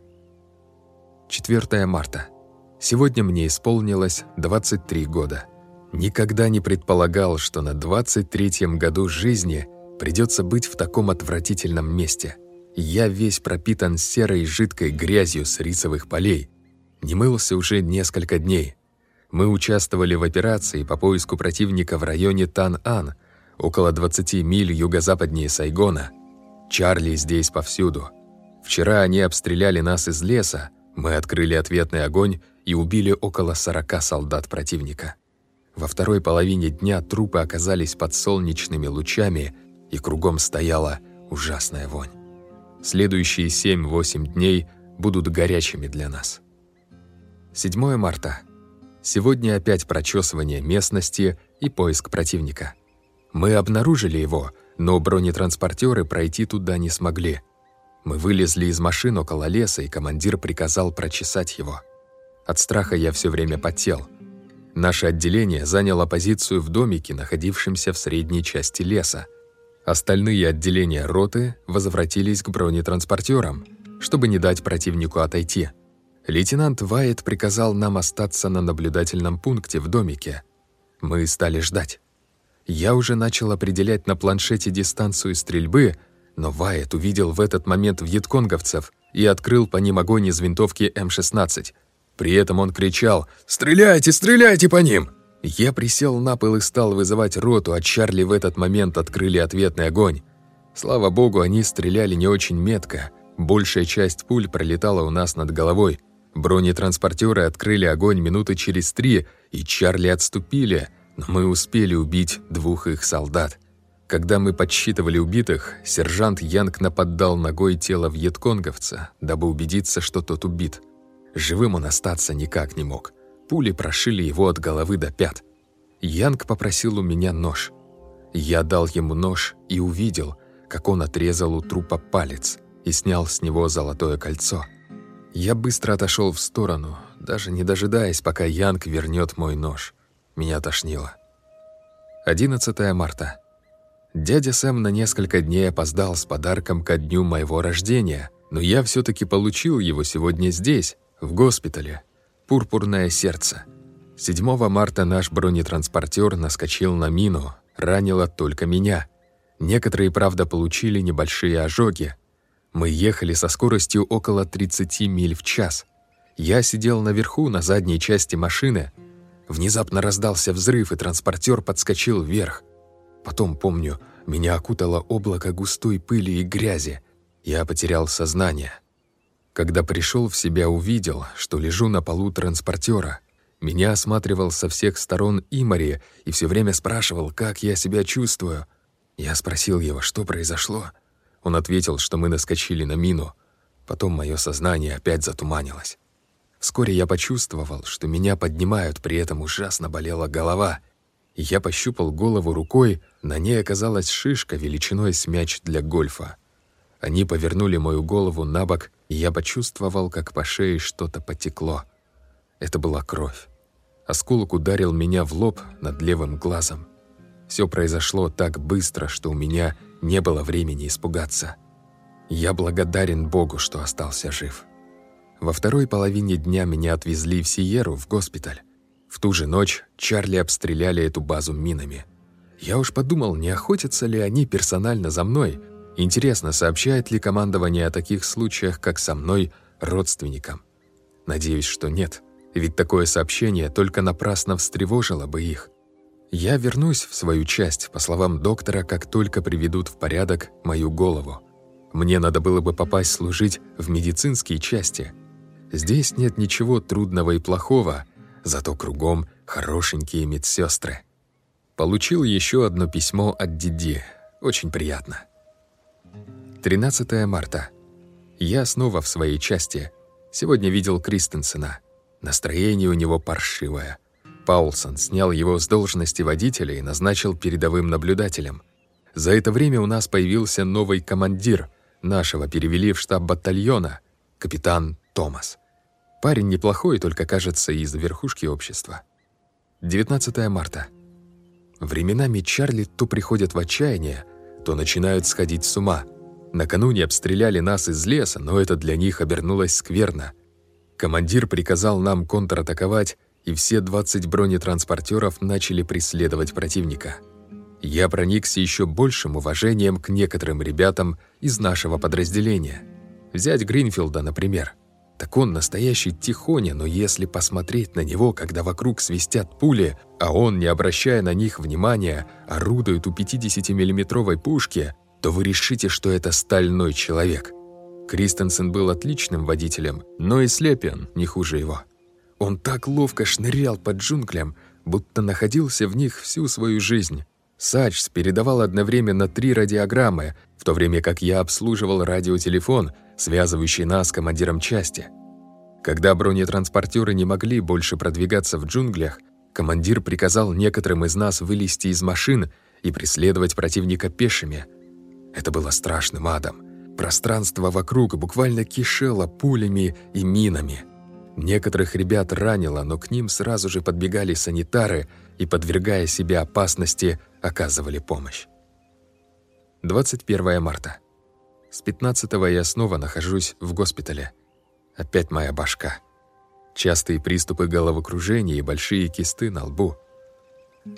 4 марта. Сегодня мне исполнилось 23 года. Никогда не предполагал, что на 23-м году жизни придется быть в таком отвратительном месте. Я весь пропитан серой жидкой грязью с рисовых полей. Не мылся уже несколько дней – мы участвовали в операции по поиску противника в районе Тан-Ан, около 20 миль юго-западнее Сайгона. Чарли здесь повсюду. Вчера они обстреляли нас из леса, мы открыли ответный огонь и убили около 40 солдат противника. Во второй половине дня трупы оказались под солнечными лучами, и кругом стояла ужасная вонь. Следующие 7-8 дней будут горячими для нас. 7 марта. Сегодня опять прочесывание местности и поиск противника. Мы обнаружили его, но бронетранспортеры пройти туда не смогли. Мы вылезли из машин около леса, и командир приказал прочесать его. От страха я все время потел. Наше отделение заняло позицию в домике, находившемся в средней части леса. Остальные отделения роты возвратились к бронетранспортерам, чтобы не дать противнику отойти – Лейтенант Вайт приказал нам остаться на наблюдательном пункте в домике. Мы стали ждать. Я уже начал определять на планшете дистанцию стрельбы, но Вайт увидел в этот момент вьетконговцев и открыл по ним огонь из винтовки М-16. При этом он кричал «Стреляйте, стреляйте по ним!» Я присел на пол и стал вызывать роту, а Чарли в этот момент открыли ответный огонь. Слава богу, они стреляли не очень метко. Большая часть пуль пролетала у нас над головой – Бронетранспортеры открыли огонь минуты через три, и Чарли отступили, но мы успели убить двух их солдат. Когда мы подсчитывали убитых, сержант Янг нападал ногой тело вьетконговца, дабы убедиться, что тот убит. Живым он остаться никак не мог. Пули прошили его от головы до пят. Янг попросил у меня нож. Я дал ему нож и увидел, как он отрезал у трупа палец и снял с него золотое кольцо – я быстро отошел в сторону, даже не дожидаясь, пока Янг вернет мой нож. Меня тошнило. 11 марта. Дядя Сэм на несколько дней опоздал с подарком ко дню моего рождения, но я все таки получил его сегодня здесь, в госпитале. Пурпурное сердце. 7 марта наш бронетранспортер наскочил на мину, ранило только меня. Некоторые, правда, получили небольшие ожоги, мы ехали со скоростью около 30 миль в час. Я сидел наверху, на задней части машины. Внезапно раздался взрыв, и транспортер подскочил вверх. Потом, помню, меня окутало облако густой пыли и грязи. Я потерял сознание. Когда пришел в себя, увидел, что лежу на полу транспортера. Меня осматривал со всех сторон Имари и все время спрашивал, как я себя чувствую. Я спросил его, что произошло. Он ответил, что мы наскочили на мину. Потом мое сознание опять затуманилось. Вскоре я почувствовал, что меня поднимают, при этом ужасно болела голова. Я пощупал голову рукой, на ней оказалась шишка величиной с мяч для гольфа. Они повернули мою голову на бок, и я почувствовал, как по шее что-то потекло. Это была кровь. Осколок ударил меня в лоб над левым глазом. Все произошло так быстро, что у меня не было времени испугаться. Я благодарен Богу, что остался жив. Во второй половине дня меня отвезли в Сиеру, в госпиталь. В ту же ночь Чарли обстреляли эту базу минами. Я уж подумал, не охотятся ли они персонально за мной. Интересно, сообщает ли командование о таких случаях, как со мной, родственникам? Надеюсь, что нет, ведь такое сообщение только напрасно встревожило бы их. Я вернусь в свою часть, по словам доктора, как только приведут в порядок мою голову. Мне надо было бы попасть служить в медицинские части. Здесь нет ничего трудного и плохого, зато кругом хорошенькие медсестры. Получил еще одно письмо от Диди. Очень приятно. 13 марта. Я снова в своей части. Сегодня видел Кристенсена. Настроение у него паршивое – Паулсон снял его с должности водителя и назначил передовым наблюдателем. За это время у нас появился новый командир, нашего перевели в штаб батальона, капитан Томас. Парень неплохой, только кажется из верхушки общества. 19 марта. Временами Чарли то приходят в отчаяние, то начинают сходить с ума. Накануне обстреляли нас из леса, но это для них обернулось скверно. Командир приказал нам контратаковать, и все 20 бронетранспортеров начали преследовать противника. Я проникся еще большим уважением к некоторым ребятам из нашего подразделения. Взять Гринфилда, например. Так он настоящий тихоня, но если посмотреть на него, когда вокруг свистят пули, а он, не обращая на них внимания, орудует у 50-миллиметровой пушки, то вы решите, что это стальной человек. Кристенсен был отличным водителем, но и слепен не хуже его. Он так ловко шнырял под джунглям, будто находился в них всю свою жизнь. Сачс передавал одновременно три радиограммы, в то время как я обслуживал радиотелефон, связывающий нас с командиром части. Когда бронетранспортеры не могли больше продвигаться в джунглях, командир приказал некоторым из нас вылезти из машин и преследовать противника пешими. Это было страшным адом. Пространство вокруг буквально кишело пулями и минами – Некоторых ребят ранило, но к ним сразу же подбегали санитары и, подвергая себя опасности, оказывали помощь. 21 марта. С 15 я снова нахожусь в госпитале. Опять моя башка. Частые приступы головокружения и большие кисты на лбу.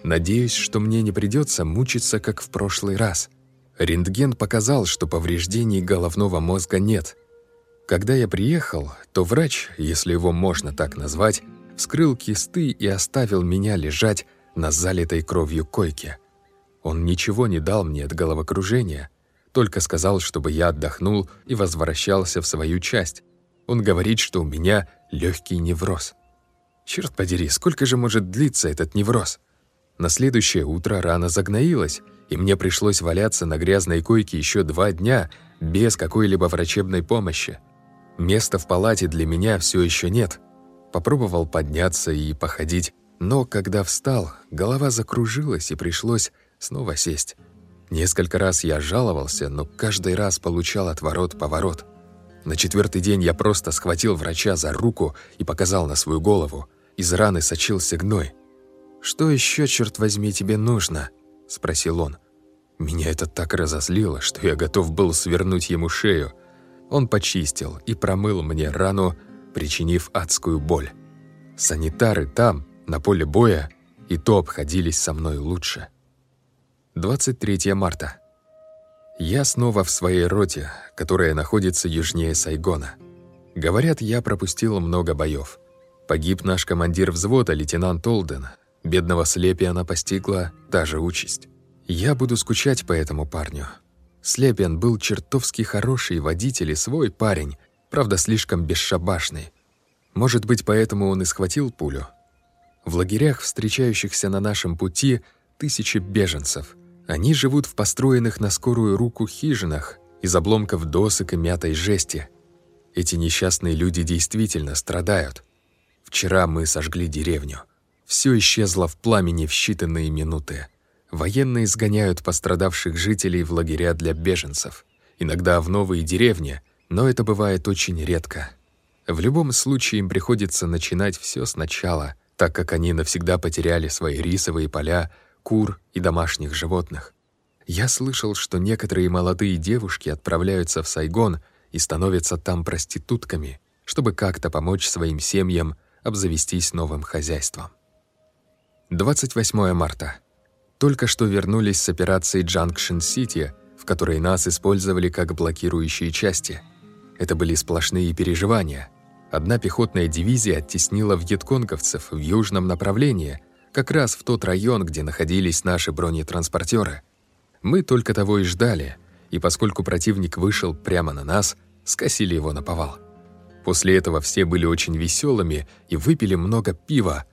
Надеюсь, что мне не придется мучиться, как в прошлый раз. Рентген показал, что повреждений головного мозга нет – когда я приехал, то врач, если его можно так назвать, вскрыл кисты и оставил меня лежать на залитой кровью койке. Он ничего не дал мне от головокружения, только сказал, чтобы я отдохнул и возвращался в свою часть. Он говорит, что у меня легкий невроз. Черт подери, сколько же может длиться этот невроз? На следующее утро рана загноилась, и мне пришлось валяться на грязной койке еще два дня без какой-либо врачебной помощи. Места в палате для меня все еще нет. Попробовал подняться и походить, но когда встал, голова закружилась и пришлось снова сесть. Несколько раз я жаловался, но каждый раз получал отворот-поворот. На четвертый день я просто схватил врача за руку и показал на свою голову. Из раны сочился гной. «Что еще, черт возьми, тебе нужно?» – спросил он. Меня это так разозлило, что я готов был свернуть ему шею – он почистил и промыл мне рану, причинив адскую боль. Санитары там, на поле боя, и то обходились со мной лучше. 23 марта. Я снова в своей роте, которая находится южнее Сайгона. Говорят, я пропустил много боев. Погиб наш командир взвода, лейтенант Олден. Бедного слепия она постигла та же участь. Я буду скучать по этому парню. Слепин был чертовски хороший водитель и свой парень, правда, слишком бесшабашный. Может быть, поэтому он и схватил пулю. В лагерях, встречающихся на нашем пути, тысячи беженцев. Они живут в построенных на скорую руку хижинах из обломков досок и мятой жести. Эти несчастные люди действительно страдают. Вчера мы сожгли деревню. Все исчезло в пламени в считанные минуты военные сгоняют пострадавших жителей в лагеря для беженцев, иногда в новые деревни, но это бывает очень редко. В любом случае им приходится начинать все сначала, так как они навсегда потеряли свои рисовые поля, кур и домашних животных. Я слышал, что некоторые молодые девушки отправляются в Сайгон и становятся там проститутками, чтобы как-то помочь своим семьям обзавестись новым хозяйством. 28 марта. Только что вернулись с операции Джанкшн-Сити, в которой нас использовали как блокирующие части. Это были сплошные переживания. Одна пехотная дивизия оттеснила вьетконговцев в южном направлении, как раз в тот район, где находились наши бронетранспортеры. Мы только того и ждали, и поскольку противник вышел прямо на нас, скосили его наповал. После этого все были очень веселыми и выпили много пива,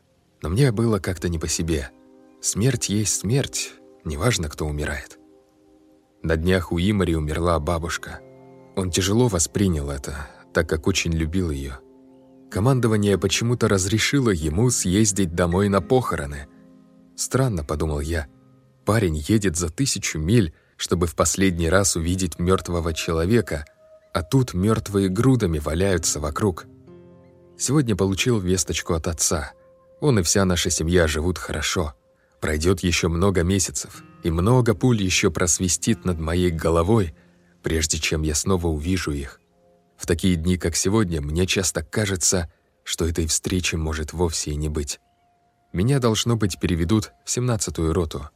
но мне было как-то не по себе – Смерть есть смерть, неважно, кто умирает. На днях у Имари умерла бабушка. Он тяжело воспринял это, так как очень любил ее. Командование почему-то разрешило ему съездить домой на похороны. Странно, подумал я. Парень едет за тысячу миль, чтобы в последний раз увидеть мертвого человека, а тут мертвые грудами валяются вокруг. Сегодня получил весточку от отца. Он и вся наша семья живут хорошо. Пройдет еще много месяцев, и много пуль еще просвистит над моей головой, прежде чем я снова увижу их. В такие дни, как сегодня, мне часто кажется, что этой встречи может вовсе и не быть. Меня, должно быть, переведут в 17-ю роту.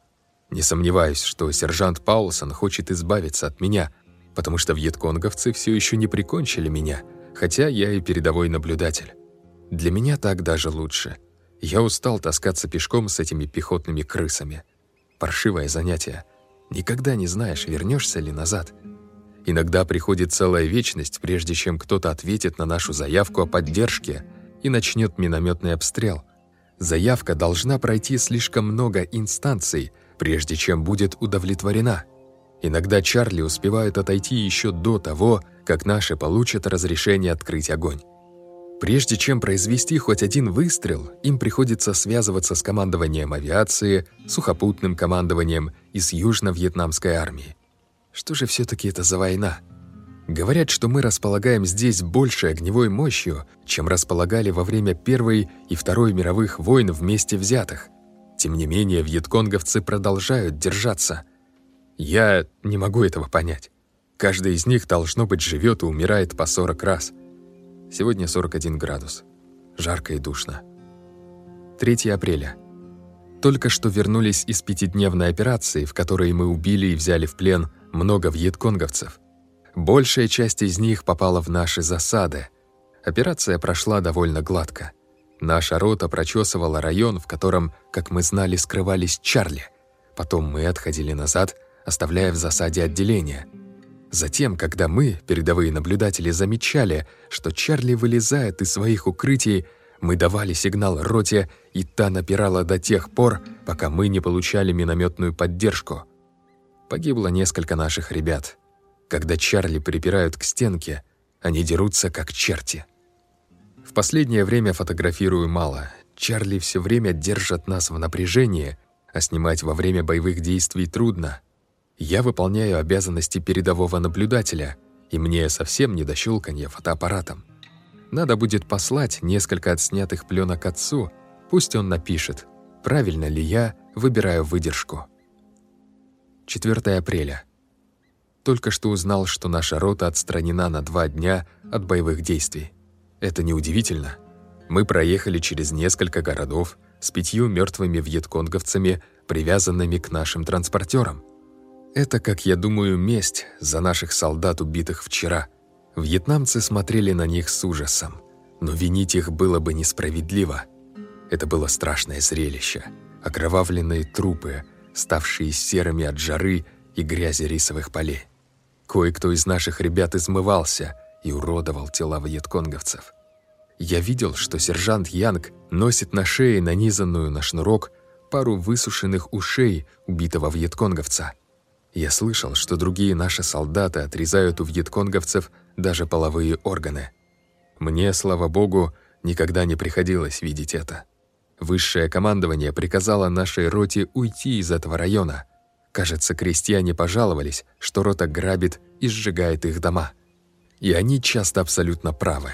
Не сомневаюсь, что сержант Паулсон хочет избавиться от меня, потому что вьетконговцы все еще не прикончили меня, хотя я и передовой наблюдатель. Для меня так даже лучше — я устал таскаться пешком с этими пехотными крысами. Паршивое занятие. Никогда не знаешь, вернешься ли назад. Иногда приходит целая вечность, прежде чем кто-то ответит на нашу заявку о поддержке и начнет минометный обстрел. Заявка должна пройти слишком много инстанций, прежде чем будет удовлетворена. Иногда Чарли успевает отойти еще до того, как наши получат разрешение открыть огонь. Прежде чем произвести хоть один выстрел, им приходится связываться с командованием авиации, сухопутным командованием и с южно-вьетнамской армией. Что же все-таки это за война? Говорят, что мы располагаем здесь большей огневой мощью, чем располагали во время Первой и Второй мировых войн вместе взятых. Тем не менее, вьетконговцы продолжают держаться. Я не могу этого понять. Каждый из них, должно быть, живет и умирает по 40 раз – Сегодня 41 градус. Жарко и душно. 3 апреля. Только что вернулись из пятидневной операции, в которой мы убили и взяли в плен много вьетконговцев. Большая часть из них попала в наши засады. Операция прошла довольно гладко. Наша рота прочесывала район, в котором, как мы знали, скрывались Чарли. Потом мы отходили назад, оставляя в засаде отделение — Затем, когда мы, передовые наблюдатели, замечали, что Чарли вылезает из своих укрытий, мы давали сигнал роте, и та напирала до тех пор, пока мы не получали минометную поддержку. Погибло несколько наших ребят. Когда Чарли припирают к стенке, они дерутся как черти. В последнее время фотографирую мало. Чарли все время держит нас в напряжении, а снимать во время боевых действий трудно — я выполняю обязанности передового наблюдателя, и мне совсем не до щелканья фотоаппаратом. Надо будет послать несколько отснятых пленок отцу, пусть он напишет, правильно ли я выбираю выдержку. 4 апреля. Только что узнал, что наша рота отстранена на два дня от боевых действий. Это неудивительно. Мы проехали через несколько городов с пятью мертвыми вьетконговцами, привязанными к нашим транспортерам. Это, как я думаю, месть за наших солдат, убитых вчера. Вьетнамцы смотрели на них с ужасом, но винить их было бы несправедливо. Это было страшное зрелище. Окровавленные трупы, ставшие серыми от жары и грязи рисовых полей. Кое-кто из наших ребят измывался и уродовал тела вьетконговцев. Я видел, что сержант Янг носит на шее нанизанную на шнурок пару высушенных ушей убитого вьетконговца – я слышал, что другие наши солдаты отрезают у вьетконговцев даже половые органы. Мне, слава богу, никогда не приходилось видеть это. Высшее командование приказало нашей роте уйти из этого района. Кажется, крестьяне пожаловались, что рота грабит и сжигает их дома. И они часто абсолютно правы.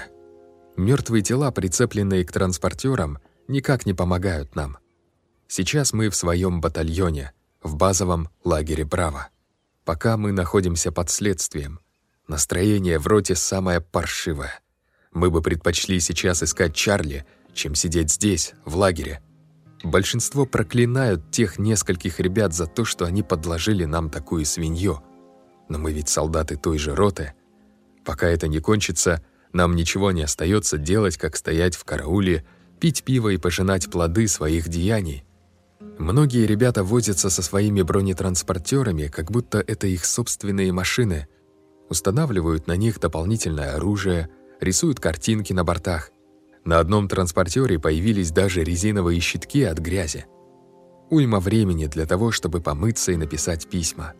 Мертвые тела, прицепленные к транспортерам, никак не помогают нам. Сейчас мы в своем батальоне – в базовом лагере «Браво». Пока мы находимся под следствием, настроение в роте самое паршивое. Мы бы предпочли сейчас искать Чарли, чем сидеть здесь, в лагере. Большинство проклинают тех нескольких ребят за то, что они подложили нам такую свинью. Но мы ведь солдаты той же роты. Пока это не кончится, нам ничего не остается делать, как стоять в карауле, пить пиво и пожинать плоды своих деяний. Многие ребята возятся со своими бронетранспортерами, как будто это их собственные машины. Устанавливают на них дополнительное оружие, рисуют картинки на бортах. На одном транспортере появились даже резиновые щитки от грязи. Уйма времени для того, чтобы помыться и написать письма.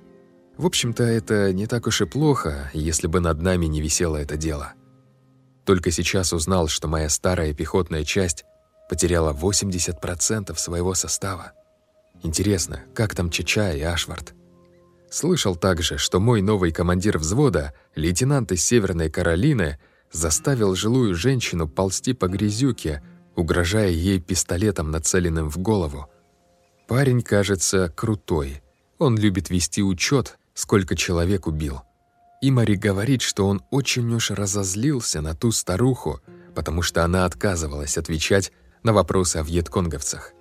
В общем-то, это не так уж и плохо, если бы над нами не висело это дело. Только сейчас узнал, что моя старая пехотная часть потеряла 80% своего состава. Интересно, как там Чича и Ашвард? Слышал также, что мой новый командир взвода, лейтенант из Северной Каролины, заставил жилую женщину ползти по грязюке, угрожая ей пистолетом, нацеленным в голову. Парень кажется крутой. Он любит вести учет, сколько человек убил. И Мари говорит, что он очень уж разозлился на ту старуху, потому что она отказывалась отвечать на вопросы о вьетконговцах.